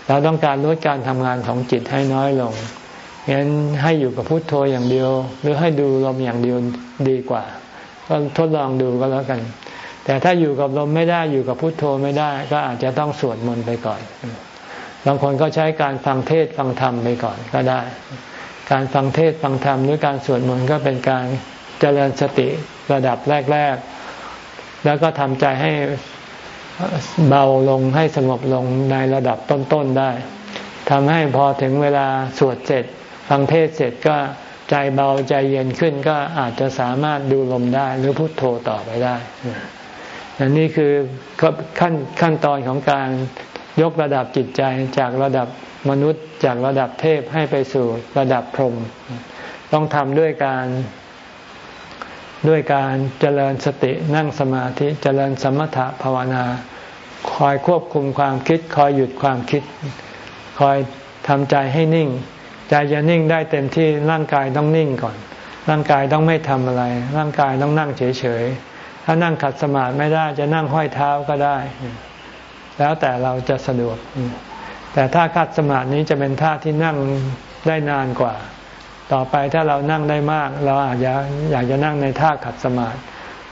เราต้องการลดการทำงานของจิตให้น้อยลงงั้นให้อยู่กับพุทโธอย่างเดียว หรือให้ดูลมอย่างเดียวดีกว่า ก็ทดลองดูก็แล้วกัน แต่ถ้าอยู่กับลมไม่ได้อยู่กับพุทโธไม่ได้ ก็อาจจะต้องสวดมนต์ไปก่อน บางคนก็ใช้การฟังเทศฟังธรรมไปก่อนก็ได้ การฟังเทศฟังธรรมหรือการสวดมนต์ก็เป็นการเจริญสติระดับแรก ๆ แล้วก็ทำใจให้เบาลงให้สงบลงในระดับต้น ๆ ได้ทำให้พอถึงเวลาสวดเสร็จ ฟังเทศเสร็จก็ใจเบาใจเย็นขึ้นก็อาจจะสามารถดูลมได้หรือพุโทโธต่อไปได้อันนี้คือขั้นขั้นตอนของการ ยกระดับจิตใจจากระดับมนุษย์จากระดับเทพให้ไปสู่ระดับพรหมต้องทำด้วยการ ด้วยการเจริญสตินั่งสมาธิเจริญสมถะภาวนา คอยควบคุมความคิด คอยหยุดความคิด คอยทำใจให้นิ่ง ใจจะนิ่งได้เต็มที่ร่างกายต้องนิ่งก่อน ร่างกายต้องไม่ทำอะไร ร่างกายต้องนั่งเฉยๆถ้านั่งขัดสมาธิไม่ได้จะนั่งห้อยเท้าก็ได้ แล้วแต่เราจะสะดวก แต่ถ้าขัดสมาธินี้จะเป็นท่าที่นั่งได้นานกว่า ต่อไปถ้าเรานั่งได้มาก เราอาจจะอยากจะนั่งในท่าขัดสมาธิ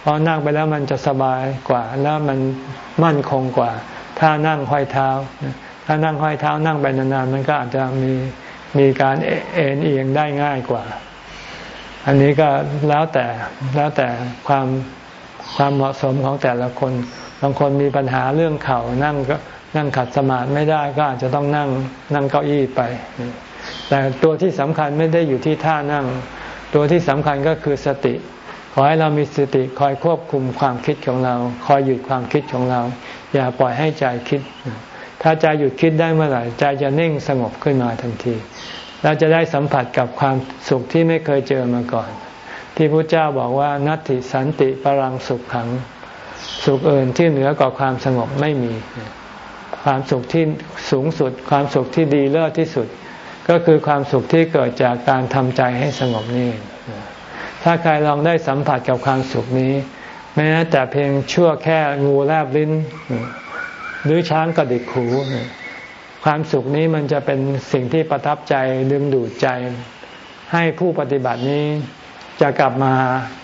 เพราะนั่งไปแล้วมันจะสบายกว่า แล้วมันมั่นคงกว่า ถ้านั่งห้อยเท้า ถ้านั่งห้อยเท้านั่งไปนานๆมันก็อาจจะมีมีการเอ็นเอียงได้ง่ายกว่า อันนี้ก็แล้วแต่แล้วแต่ความความเหมาะสมของแต่ละคน บางคนมีปัญหาเรื่องเข่านั่งก็นั่งขัดสมาธิไม่ได้ก็อาจจะต้องนั่งนั่งเก้าอี้ไป แต่ตัวที่สำคัญไม่ได้อยู่ที่ท่านั่ง ตัวที่สำคัญก็คือสติ ขอให้เรามีสติคอยควบคุมความคิดของเรา คอยหยุดความคิดของเรา อย่าปล่อยให้ใจคิด ถ้าใจหยุดคิดได้เมื่อไหร่ใจจะนิ่งสงบขึ้นมาทันทีเราจะได้สัมผัสกับความสุขที่ไม่เคยเจอมาก่อน ที่พระเจ้าบอกว่านัตติสันติปรังสุขขัง สุขอื่นที่เหนือกว่าความสงบไม่มี ความสุขที่สูงสุด ความสุขที่ดีเลิศที่สุด ก็คือความสุขที่เกิดจากการทำใจให้สงบนี่ ถ้าใครลองได้สัมผัสกับความสุขนี้ แม้แต่เพียงชั่วแค่งูแลบลิ้น หรือช้างกระดิกหูความสุขนี้มันจะเป็นสิ่งที่ประทับใจดึงดูดใจ ให้ผู้ปฏิบัตินี้จะกลับมา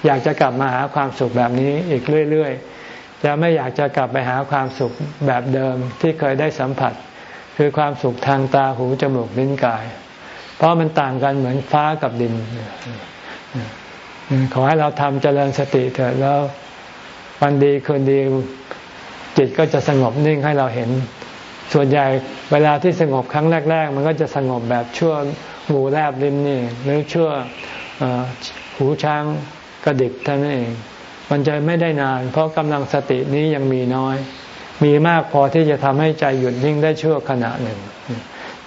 อยากจะกลับมาหาความสุขแบบนี้อีกเรื่อย ๆ จะไม่อยากจะกลับไปหาความสุขแบบเดิมที่เคยได้สัมผัส คือความสุขทางตาหูจมูกลิ้นกาย เพราะมันต่างกันเหมือนฟ้ากับดิน ขอให้เราทำเจริญสติเถิดแล้ววันดีคืนดีจิตก็จะสงบนิ่งให้เราเห็น ส่วนใหญ่เวลาที่สงบครั้งแรก ๆ มันก็จะสงบแบบชั่วหูแลบลิ้นนี่หรือชั่วหูช้างกระดิกเท่านั้นเอง มันจะไม่ได้นาน เพราะกำลังสตินี้ยังมีน้อย มีมากพอที่จะทำให้ใจหยุดนิ่งได้ชั่วขณะหนึ่ง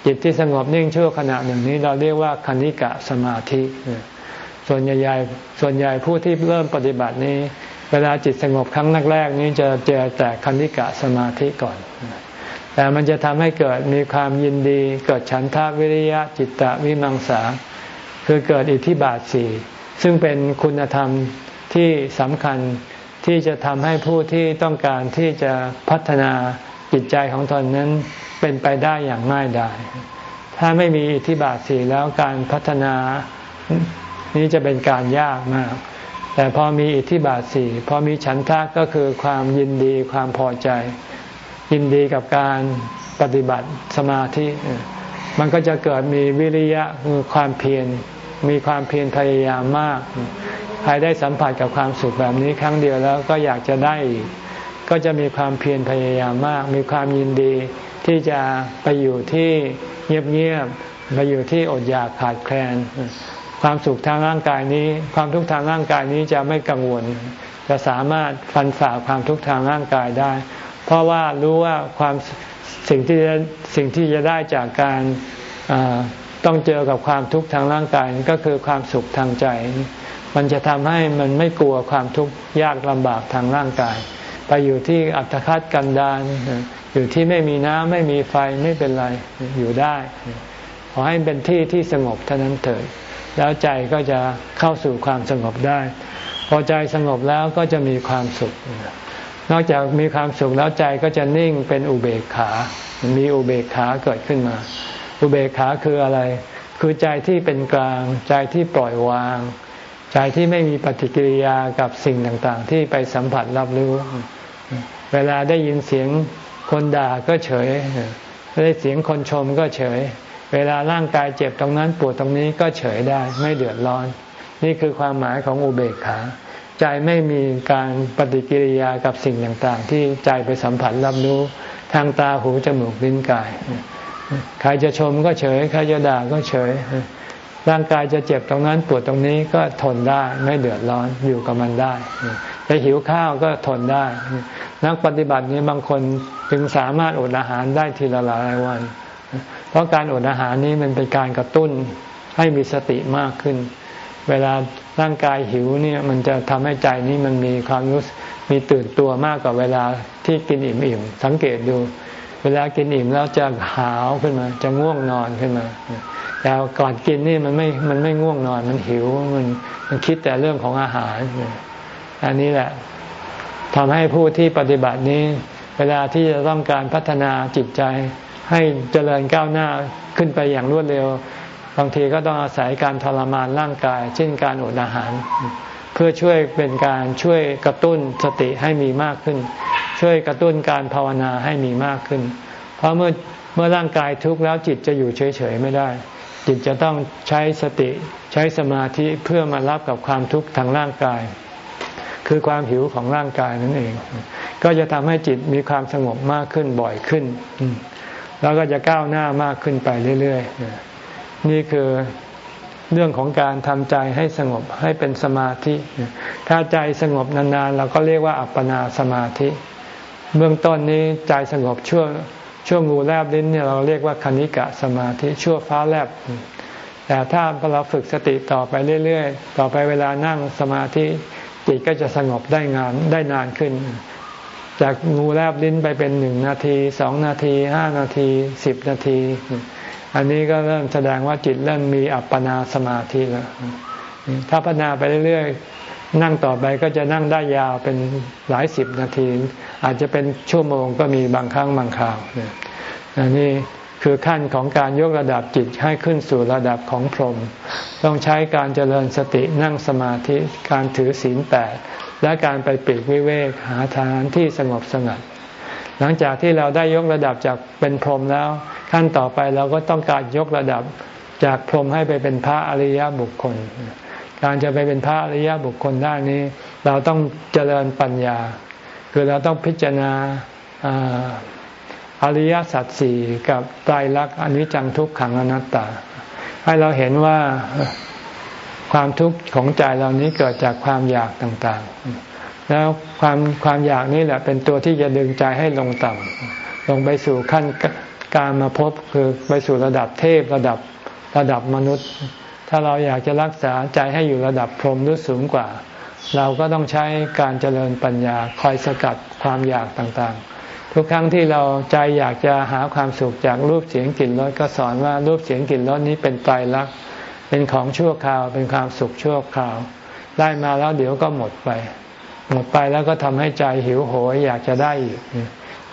จิตที่สงบนิ่งชั่วขณะหนึ่งนี้ เราเรียกว่าคณิกะสมาธิ ส่วนใหญ่ส่วนใหญ่ผู้ที่เริ่มปฏิบัตินี้ เวลาจิตสงบครั้งแรกๆนี้จะเจอแต่คณิกะสมาธิก่อน แต่มันจะทำให้เกิดมีความยินดี เกิดฉันทาวิริยะจิตตะวิมังสา คือเกิดอิทธิบาทสี่ซึ่งเป็นคุณธรรม ที่สำคัญที่จะทำให้ผู้ที่ต้องการที่จะพัฒนาจิตใจของตนนั้นเป็นไปได้อย่างง่ายดาย ถ้าไม่มีอิทธิบาทสี่แล้วการพัฒนานี้จะเป็นการยากมาก แต่พอมีอิทธิบาทสี่พอมีฉันทะก็คือความยินดีความพอใจ ยินดีกับการปฏิบัติสมาธิ มันก็จะเกิดมีวิริยะคือความเพียร มีความเพียรพยายามมาก ใครได้สัมผัสกับความสุขแบบนี้ครั้งเดียวแล้วก็อยากจะได้อีก ก็จะมีความเพียรพยายามมาก มีความยินดีที่จะไปอยู่ที่เงียบๆไปอยู่ที่อดอยากขาดแคลน ความสุขทางร่างกายนี้ ความทุกข์ทางร่างกายนี้จะไม่กังวล จะสามารถฟันฝ่าความทุกข์ทางร่างกายได้ เพราะว่ารู้ว่าความสิ่งที่จะสิ่งที่จะได้จากการ ต้องเจอกับความทุกข์ทางร่างกายก็คือความสุขทางใจ มันจะทำให้มันไม่กลัวความทุกข์ยากลำบากทางร่างกาย ไปอยู่ที่อัตคัดกันดานอยู่ที่ไม่มีน้ำไม่มีไฟไม่เป็นไรอยู่ได้ ขอให้เป็นที่ที่สงบเท่านั้นเถิดแล้วใจก็จะเข้าสู่ความสงบได้ พอใจสงบแล้วก็จะมีความสุข นอกจากมีความสุขแล้วใจก็จะนิ่งเป็นอุเบกขา มีอุเบกขาเกิดขึ้นมา อุเบกขาคืออะไร คือใจที่เป็นกลาง ใจที่ปล่อยวาง ใจที่ไม่มีปฏิกิริยากับสิ่งต่างๆ ที่ไปสัมผัสรับรู้ เวลาได้ยินเสียงคนด่าก็เฉย ได้เสียงคนชมก็เฉย เวลาร่างกายเจ็บตรงนั้นปวดตรงนี้ก็เฉยได้ ไม่เดือดร้อน นี่คือความหมายของอุเบกขา ใจไม่มีการปฏิกิริยากับสิ่งต่างๆ ที่ใจไปสัมผัสรับรู้ทางตาหูจมูกลิ้นกาย ใครจะชมก็เฉย ใครจะด่าก็เฉย ร่างกายจะเจ็บตรงนั้นปวดตรงนี้ก็ทนได้ไม่เดือดร้อนอยู่กับมันได้จะหิวข้าวก็ทนได้ นักปฏิบัตินี้บางคนจึงสามารถอดอาหารได้ทีละหลายวัน เพราะการอดอาหารนี้มันเป็นการกระตุ้นให้มีสติมากขึ้น เวลาร่างกายหิวเนี่ยมันจะทำให้ใจนี้มันมีความรู้มีตื่นตัวมากกว่าเวลาที่กินอิ่มๆสังเกตดู เวลากินอิ่มแล้วจะหาวขึ้นมา จะง่วงนอนขึ้นมาแต่ก่อนกินนี่มันไม่ มันไม่ง่วงนอน มันหิว มัน มันคิดแต่เรื่องของอาหาร อันนี้แหละทำให้ผู้ที่ปฏิบัตินี้ เวลาที่จะต้องการพัฒนาจิตใจ ให้เจริญก้าวหน้าขึ้นไปอย่างรวดเร็ว บางทีก็ต้องอาศัยการทรมานร่างกาย เช่นการอดอาหาร พื่อช่วยเป็นการช่วยกระตุ้นสติให้มีมากขึ้น ช่วยกระตุ้นการภาวนาให้มีมากขึ้น เพราะเมื่อเมื่อร่างกายทุกข์แล้วจิตจะอยู่เฉยๆไม่ได้ จิตจะต้องใช้สติใช้สมาธิเพื่อมารับกับความทุกข์ทางร่างกาย คือความหิวของร่างกายนั่นเอง ก็จะทำให้จิตมีความสงบมากขึ้นบ่อยขึ้น แล้วก็จะก้าวหน้ามากขึ้นไปเรื่อยๆ นี่คือ เรื่องของการทำใจให้สงบให้เป็นสมาธิ ถ้าใจสงบนานๆ เราก็เรียกว่าอัปปนาสมาธิ เบื้องต้นนี้ใจสงบช่วงช่วงงูแลบลิ้นเนี่ยเราเรียกว่าคณิกะสมาธิชั่วฟ้าแลบ แต่ถ้าเราฝึกสติต่อไปเรื่อยๆ ต่อไปเวลานั่งสมาธิจิตก็จะสงบได้งานได้นานขึ้น จากงูแลบลิ้นไปเป็นหนึ่งนาทีสองนาทีห้านาทีสิบนาที อันนี้ก็เริ่มแสดงว่าจิตเริ่มมีอัปปนาสมาธิแล้วถ้าพัฒนาไปเรื่อยๆนั่งต่อไปก็จะนั่งได้ยาวเป็นหลายสิบนาที อาจจะเป็นชั่วโมงก็มีบางครั้งบางคราวอันนี้คือขั้นของการยกระดับจิตให้ขึ้นสู่ระดับของพรหมต้องใช้การเจริญสตินั่งสมาธิการถือศีลแปดและการไปปีกวิเวกหาทางที่สงบสงัด หลังจากที่เราได้ยกระดับจากเป็นพรหมแล้ว ขั้นต่อไปเราก็ต้องการยกระดับจากพรหมให้ไปเป็นพระอริยบุคคล การจะไปเป็นพระอริยบุคคลได้นี้ เราต้องเจริญปัญญา คือเราต้องพิจารณาอริยสัจสี่กับไตรลักษณ์อนิจจังทุกขังอนัตตา ให้เราเห็นว่าความทุกข์ของใจเรานี้เกิดจากความอยากต่างๆ แล้วความความอยากนี้แหละเป็นตัวที่จะดึงใจให้ลงต่ำลงไปสู่ขั้นการมาพบคือไปสู่ระดับเทพระดับระดับมนุษย์ ถ้าเราอยากจะรักษาใจให้อยู่ระดับพรหมหรือสูงกว่า เราก็ต้องใช้การเจริญปัญญาคอยสกัดความอยากต่างๆ ทุกครั้งที่เราใจอยากจะหาความสุขจากรูปเสียงกลิ่นรสก็สอนว่ารูปเสียงกลิ่นรสนี้เป็นไตรลักษณ์เป็นของชั่วคราวเป็นความสุขชั่วคราว ได้มาแล้วเดี๋ยวก็หมดไป หมดไปแล้วก็ทำให้ใจหิวโหยอยากจะได้อีก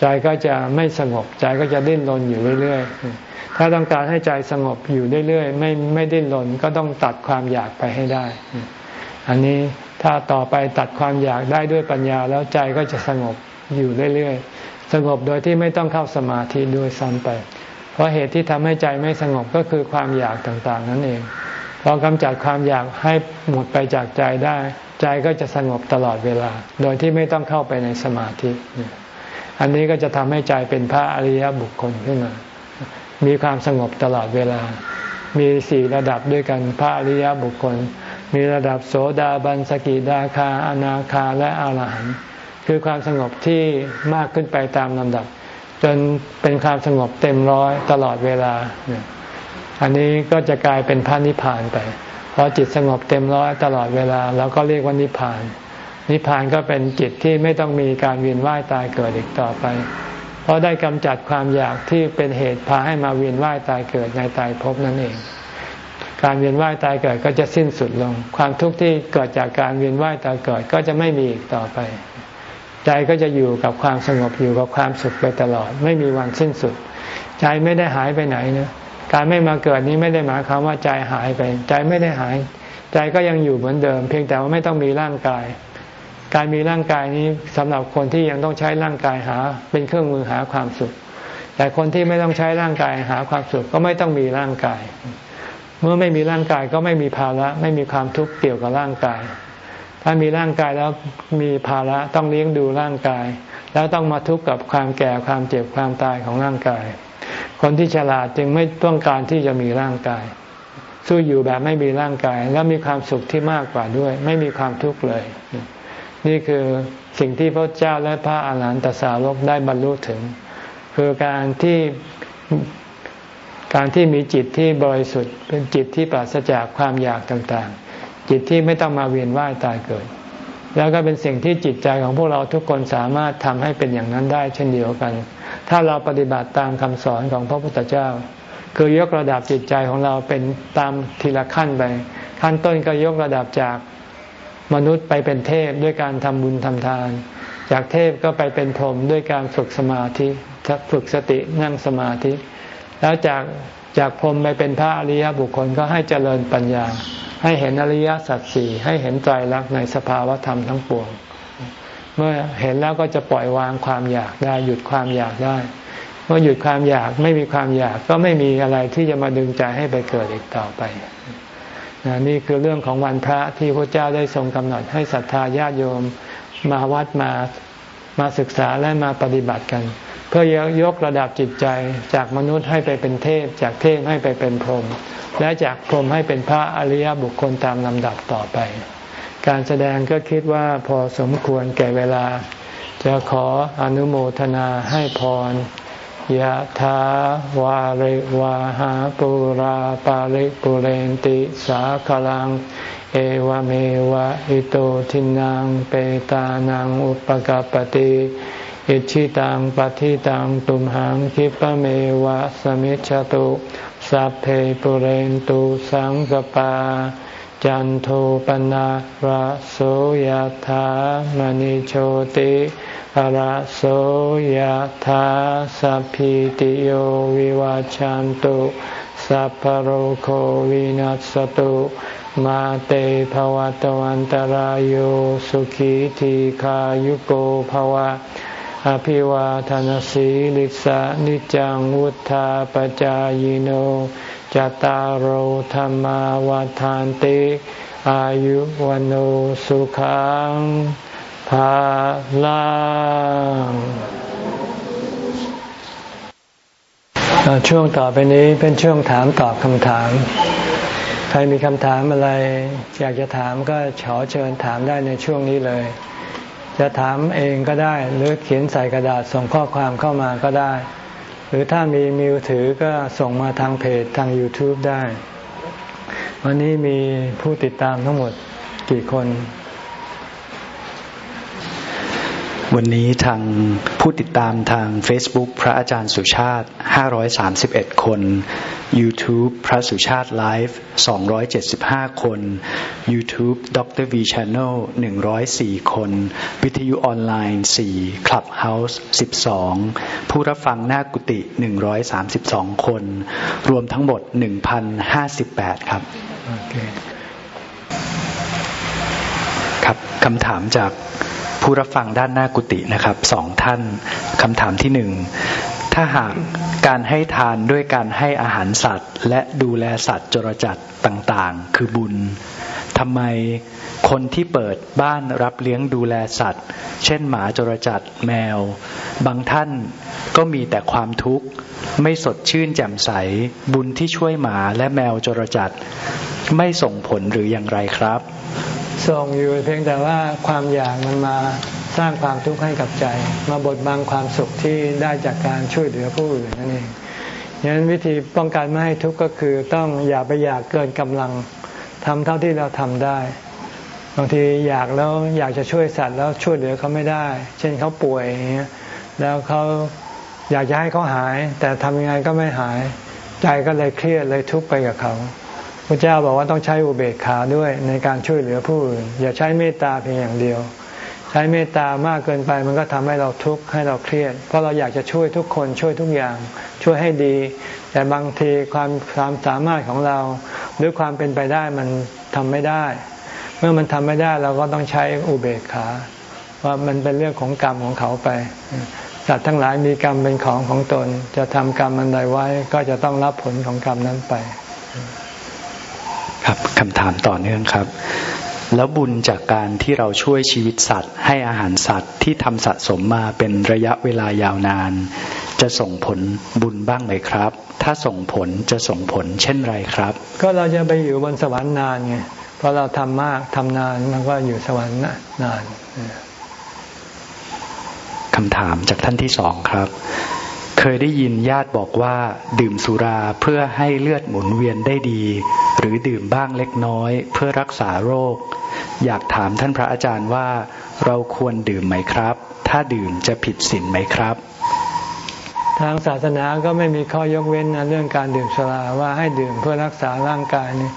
ใจก็จะไม่สงบ ใจก็จะดิ้นรนอยู่เรื่อยๆ ถ้าต้องการให้ใจสงบอยู่เรื่อยๆ ไม่ไม่ดิ้นรนก็ต้องตัดความอยากไปให้ได้ อันนี้ถ้าต่อไปตัดความอยากได้ด้วยปัญญาแล้วใจก็จะสงบอยู่เรื่อยๆ สงบโดยที่ไม่ต้องเข้าสมาธิด้วยซ้ำไป เพราะเหตุที่ทำให้ใจไม่สงบก็คือความอยากต่างๆ นั่นเอง พอกำจัดความอยากให้หมดไปจากใจได้ ใจก็จะสงบตลอดเวลา โดยที่ไม่ต้องเข้าไปในสมาธิ อันนี้ก็จะทำให้ใจเป็นพระอริยบุคคลขึ้นมา มีความสงบตลอดเวลา มีสี่ระดับด้วยกันพระอริยบุคคล มีระดับโสดาบันสกิดาคาอนาคาและอรหันต์คือความสงบที่มากขึ้นไปตามลำดับ จนเป็นความสงบเต็มร้อยตลอดเวลา อันนี้ก็จะกลายเป็นพระนิพพานไป พอจิตสงบเต็มร้อยตลอดเวลาเราก็เรียกว่านิพพาน นิพพานก็เป็นจิตที่ไม่ต้องมีการเวียนว่ายตายเกิดอีกต่อไป เพราะได้กำจัดความอยากที่เป็นเหตุพาให้มาเวียนว่ายตายเกิดในตายภพนั่นเอง การเวียนว่ายตายเกิดก็จะสิ้นสุดลง ความทุกข์ที่เกิดจากการเวียนว่ายตายเกิดก็จะไม่มีอีกต่อไป ใจก็จะอยู่กับความสงบอยู่กับความสุขไปตลอด ไม่มีวันสิ้นสุด ใจไม่ได้หายไปไหนนะ การไม่มาเกิดนี้ไม่ได้หมายความว่าใจหายไป ใจไม่ได้หาย ใจก็ยังอยู่เหมือนเดิม เพียงแต่ว่าไม่ต้องมีร่างกาย การมีร่างกายนี้สำหรับคนที่ยังต้องใช้ร่างกายหา เป็นเครื่องมือหาความสุข แต่คนที่ไม่ต้องใช้ร่างกายหาความสุขก็ไม่ต้องมีร่างกาย เมื่อไม่มีร่างกายก็ไม่มีภาระไม่มีความทุกข์เกี่ยวกับร่างกาย ถ้ามีร่างกายแล้วมีภาระต้องเลี้ยงดูร่างกาย แล้วต้องมาทุกข์กับความแก่ความเจ็บความตายของร่างกาย คนที่ฉลาดจึงไม่ต้องการที่จะมีร่างกาย สู้อยู่แบบไม่มีร่างกาย แล้วมีความสุขที่มากกว่าด้วย ไม่มีความทุกข์เลย นี่คือสิ่งที่พระเจ้าและพระอาหารหันตสาวกได้บรรลุถึง คือการที่การที่มีจิตที่บริสุทธิ์เป็นจิตที่ปราศจากความอยากต่างๆ จิตที่ไม่ต้องมาเวียนว่ายตายเกิด แล้วก็เป็นสิ่งที่จิตใจของพวกเราทุกคนสามารถทำให้เป็นอย่างนั้นได้เช่นเดียวกัน ถ้าเราปฏิบัติตามคำสอนของพระพุทธเจ้า คือยกระดับจิตใจของเราเป็นตามทีละขั้นไป ขั้นต้นก็ยกระดับจากมนุษย์ไปเป็นเทพด้วยการทำบุญทำทาน จากเทพก็ไปเป็นพรหมด้วยการฝึกสมาธิฝึกสตินั่งสมาธิ แล้วจากจากพรหมไปเป็นพระอริยบุคคลก็ให้เจริญปัญญา ให้เห็นอริยสัจสี่ให้เห็นใจรักในสภาวธรรมทั้งปวง เมื่อเห็นแล้วก็จะปล่อยวางความอยากได้ หยุดความอยากได้เมื่อหยุดความอยากไม่มีความอยากก็ไม่มีอะไรที่จะมาดึงใจให้ไปเกิดอีกต่อไปนี่คือเรื่องของวันพระที่พระเจ้าได้ทรงกำหนดให้ศรัทธาญาติโยมมาวัดมามาศึกษาและมาปฏิบัติกัน เพื่อยกระดับจิตใจจากมนุษย์ให้ไปเป็นเทพ จากเทพให้ไปเป็นพรหมและจากพรหมให้เป็นพระอริยบุคคลตามลำดับต่อไป การแสดงก็คิดว่าพอสมควรแก่เวลา จะขออนุโมทนาให้พรยะถาวาริวาหาปุราปาริปุเรนติสาคลัง เอวเมวะอิโตทินังเปตานังอุปกปติอิชิตังปฏิตังตุมหังคิปเมวะสมิจฉตุสัพเพปุเรนตุสังกปา จันโทปนะระโสยธามณิโชติระโสยธาสัพพิติโยวิวาจันตุสัพพโรโควินัสตุมาเตภวตวันตารโยสุขีทีขายุโกภวะ อภิวาทานสีลิสานิจังวุธาปจายโน จตารโหธรรมวาทานติ อายุวันโอสุขังภาลังช่วงต่อไปนี้เป็นช่วงถามตอบคำถาม ใครมีคำถามอะไร อยากจะถามก็ขอเชิญถามได้ในช่วงนี้เลย จะถามเองก็ได้ หรือเขียนใส่กระดาษส่งข้อความเข้ามาก็ได้ หรือถ้ามีมือถือก็ส่งมาทางเพจทาง YouTube ได้ วันนี้มีผู้ติดตามทั้งหมดกี่คน วันนี้ทาง ผู้ติดตามทาง Facebook พระอาจารย์สุชาติ 531 คน YouTube พระสุชาติไลฟ์275 คน YouTube ดร V Channel 104 คน วิทยุออนไลน์ 4 Clubhouse 12 ผู้รับฟังหน้ากุฏิ 132 คน รวมทั้งหมด 1,058 ครับ okay. ครับคำถามจาก ผู้รับฟังด้านหน้ากุฏินะครับสองท่านคำถามที่หนึ่งถ้าหากการให้ทานด้วยการให้อาหารสัตว์ และดูแลสัตว์จรจัดต่างๆ คือบุญทำไมคนที่เปิดบ้านรับเลี้ยงดูแลสัตว์ เช่นหมาจรจัดแมว บางท่านก็มีแต่ความทุกข์ ไม่สดชื่นแจ่มใส บุญที่ช่วยหมาและแมวจรจัด ไม่ส่งผลหรืออย่างไรครับ ส่งอยู่เพียงแต่ว่าความอยากมันมาสร้างความทุกข์ให้กับใจ มาบดบังความสุขที่ได้จากการช่วยเหลือผู้อื่นนั่นเองดังนั้นวิธีป้องกันไม่ให้ทุกข์ก็คือต้องอย่าไปอยากเกินกำลังทำเท่าที่เราทำได้ บางทีอยากแล้วอยากจะช่วยสัตว์แล้วช่วยเหลือเขาไม่ได้ เช่นเขาป่วยอย่างเงี้ยแล้วเขาอยากจะให้เขาหาย แต่ทำยังไงก็ไม่หาย ใจก็เลยเครียดเลยทุกข์ไปกับเขา พระเจ้าบอกว่าต้องใช้อุเบกขาด้วยในการช่วยเหลือผู้อื่น อย่าใช้เมตตาเพียงอย่างเดียว ใช้เมตตามากเกินไปมันก็ทำให้เราทุกข์ให้เราเครียด เพราะเราอยากจะช่วยทุกคนช่วยทุกอย่าง ช่วยให้ดี แต่บางทีความความสามารถของเรา หรือความเป็นไปได้มันทำไม่ได้ เมื่อมันทำไม่ได้เราก็ต้องใช้อุเบกขา ว่ามันเป็นเรื่องของกรรมของเขาไปสัตว์ทั้งหลายมีกรรมเป็นของของตน จะทำกรรมอันใดไว้ก็จะต้องรับผลของกรรมนั้นไป ครับคำถามต่อเนื่องครับ แล้วบุญจากการที่เราช่วยชีวิตสัตว์ ให้อาหารสัตว์ที่ทำสะสมมาเป็นระยะเวลายาวนาน จะส่งผลบุญบ้างไหมครับ ถ้าส่งผลจะส่งผลเช่นไรครับ ก็เราจะไปอยู่บนสวรรค์นานไงเพราะเราทำมากทำนานมันก็อยู่สวรรค์นานคำถามจากท่านที่สองครับ เคยได้ยินญาติบอกว่า ดื่มสุราเพื่อให้เลือดหมุนเวียนได้ดี หรือดื่มบ้างเล็กน้อย เพื่อรักษาโรค อยากถามท่านพระอาจารย์ว่า เราควรดื่มไหมครับ ถ้าดื่มจะผิดศีลไหมครับ ทางศาสนาก็ไม่มีข้อยกเว้นนะเรื่องการดื่มสุราว่าให้ดื่มเพื่อรักษาร่างกายนี่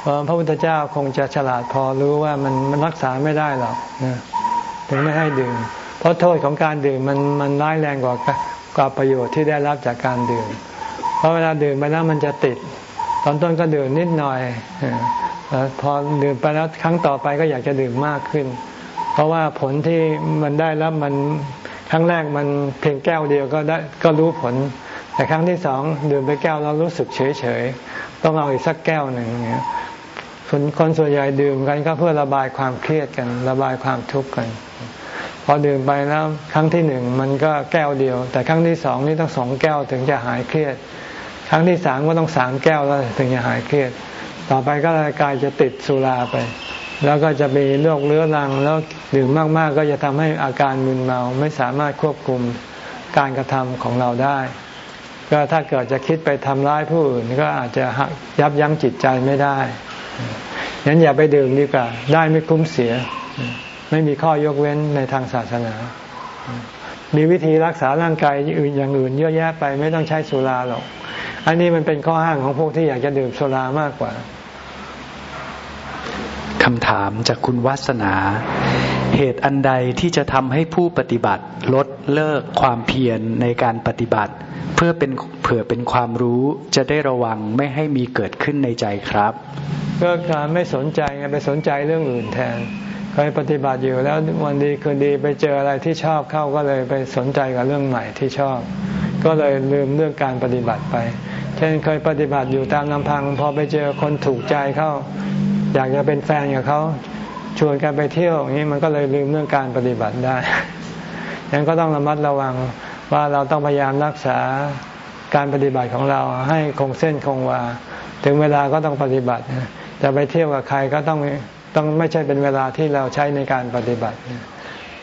เพราะพระพุทธเจ้าคงจะฉลาดพอรู้ว่ามันมันรักษาไม่ได้หรอกนะถึงไม่ให้ดื่ม เพราะโทษของการดื่มมันมันร้ายแรงกว่ากว่าประโยชน์ที่ได้รับจากการดื่ม เพราะเวลาดื่มไปแล้วมันจะติด ตอนต้นก็ดื่มนิดหน่อยพอดื่มไปแล้วครั้งต่อไปก็อยากจะดื่มมากขึ้น เพราะว่าผลที่มันได้รับมันครั้งแรกมันเพียงแก้วเดียวก็ได้ก็รู้ผล แต่ครั้งที่สองดื่มไปแก้วเรารู้สึกเฉยเฉยต้องเอาอีกสักแก้วหนึ่งเนี่ยคนคนส่วนใหญ่ดื่มกันก็เพื่อระบายความเครียดกัน ระบายความทุกข์กัน พอดื่มไปแล้วครั้งที่หนึ่งมันก็แก้วเดียว แต่ครั้งที่สองนี่ต้องสองแก้วถึงจะหายเครียด ครั้งที่สามก็ต้องสามแก้วแล้วถึงจะหายเครียด ต่อไปก็กลางกายจะติดสุราไป แล้วก็จะมีโรคเรื้อรังแล้วดื่มมากๆ ก็จะทำให้อาการมึนเมาไม่สามารถควบคุมการกระทำของเราได้ ก็ถ้าเกิดจะคิดไปทำร้ายผู้อื่นก็อาจจะยับยั้งจิตใจไม่ได้งั้นอย่าไปดื่มดีกว่า ได้ไม่คุ้มเสีย ไม่มีข้อยกเว้นในทางศาสนามีวิธีรักษาร่างกายอื่นอย่างอื่นเยอะแยะไปไม่ต้องใช้สุราหรอก อันนี้มันเป็นข้อห้างของพวกที่อยากจะดื่มสุรามากกว่าคำถามจากคุณวัสนา เหตุอันใดที่จะทำให้ผู้ปฏิบัติลดเลิกความเพียรในการปฏิบัติ เพื่อเป็นเผื่อเป็นความรู้จะได้ระวังไม่ให้มีเกิดขึ้นในใจครับก็การไม่สนใจไงไปสนใจเรื่องอื่นแทนเคยปฏิบัติอยู่แล้ววันดีคืนดีไปเจออะไรที่ชอบเข้าก็เลยไปสนใจกับเรื่องใหม่ที่ชอบ ก็เลยลืมเรื่องการปฏิบัติไป เช่นเคยปฏิบัติอยู่ตามลำพัง พอไปเจอคนถูกใจเข้า อยากจะเป็นแฟนกับเขาชวนกันไปเที่ยวอย่างนี้มันก็เลยลืมเรื่องการปฏิบัติได้ยังก็ต้องระมัดระวังว่าเราต้องพยายามรักษาการปฏิบัติของเราให้คงเส้นคงวา ถึงเวลาก็ต้องปฏิบัติ จะไปเที่ยวกับใครก็ต้องต้องไม่ใช่เป็นเวลาที่เราใช้ในการปฏิบัติ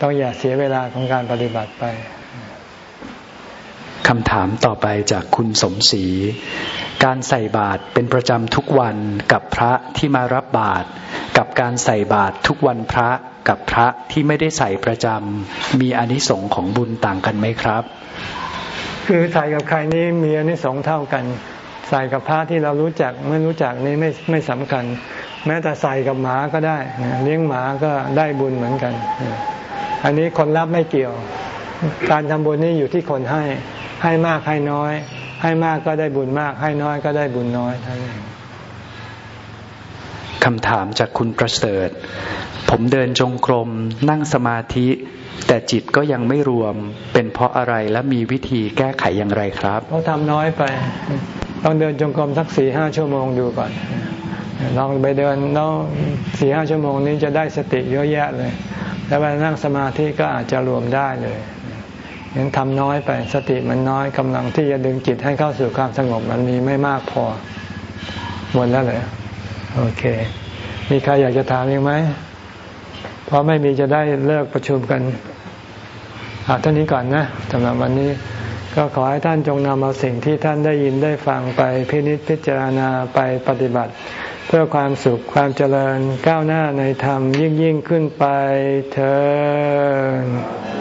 ต้องอย่าเสียเวลาของการปฏิบัติไป คำถามต่อไปจากคุณสมศรี การใส่บาตรเป็นประจำทุกวันกับพระที่มารับบาตรกับการใส่บาตรทุกวันพระกับพระที่ไม่ได้ใส่ประจำมีอนิสงค์ของบุญต่างกันไหมครับ คือใส่กับใครนี้มีอนิสงส์เท่ากัน ใส่กับพระที่เรารู้จักไม่รู้จักนี้ไม่ไม่สำคัญ แม้แต่ใส่กับหมาก็ได้เลี้ยงหมาก็ได้บุญเหมือนกัน อันนี้คนรับไม่เกี่ยว การทำบุญนี่อยู่ที่คนให้ ให้มากให้น้อย ให้มากก็ได้บุญมาก ให้น้อยก็ได้บุญน้อยเท่านั้นคำถามจากคุณประเสริฐ ผมเดินจงกรมนั่งสมาธิ แต่จิตก็ยังไม่รวมเป็นเพราะอะไรและมีวิธีแก้ไขอย่างไรครับเพราะทำน้อยไปต้องเดินจงกรมสักสี่ห้าชั่วโมงดูก่อนลองไปเดินแล้วสี่ห้าชั่วโมงนี้จะได้สติเยอะแยะเลย แล้วไปนั่งสมาธิก็อาจจะรวมได้เลย ยังทำน้อยไปสติมันน้อยกำลังที่จะดึงจิตให้เข้าสู่ความสงบมันมีไม่มากพอหมดแล้วเลยโอเค มีใครอยากจะถามยังไหมเพราะไม่มีจะได้เลิกประชุมกันอาเท่านี้ก่อนนะสำหรับวันนี้ ก็ขอให้ท่านจงนำเอาสิ่งที่ท่านได้ยินได้ฟังไปพินิจพิจารณาไปปฏิบัติ เพื่อความสุขความเจริญก้าวหน้าในธรรมยิ่งยิ่งขึ้นไปเธอ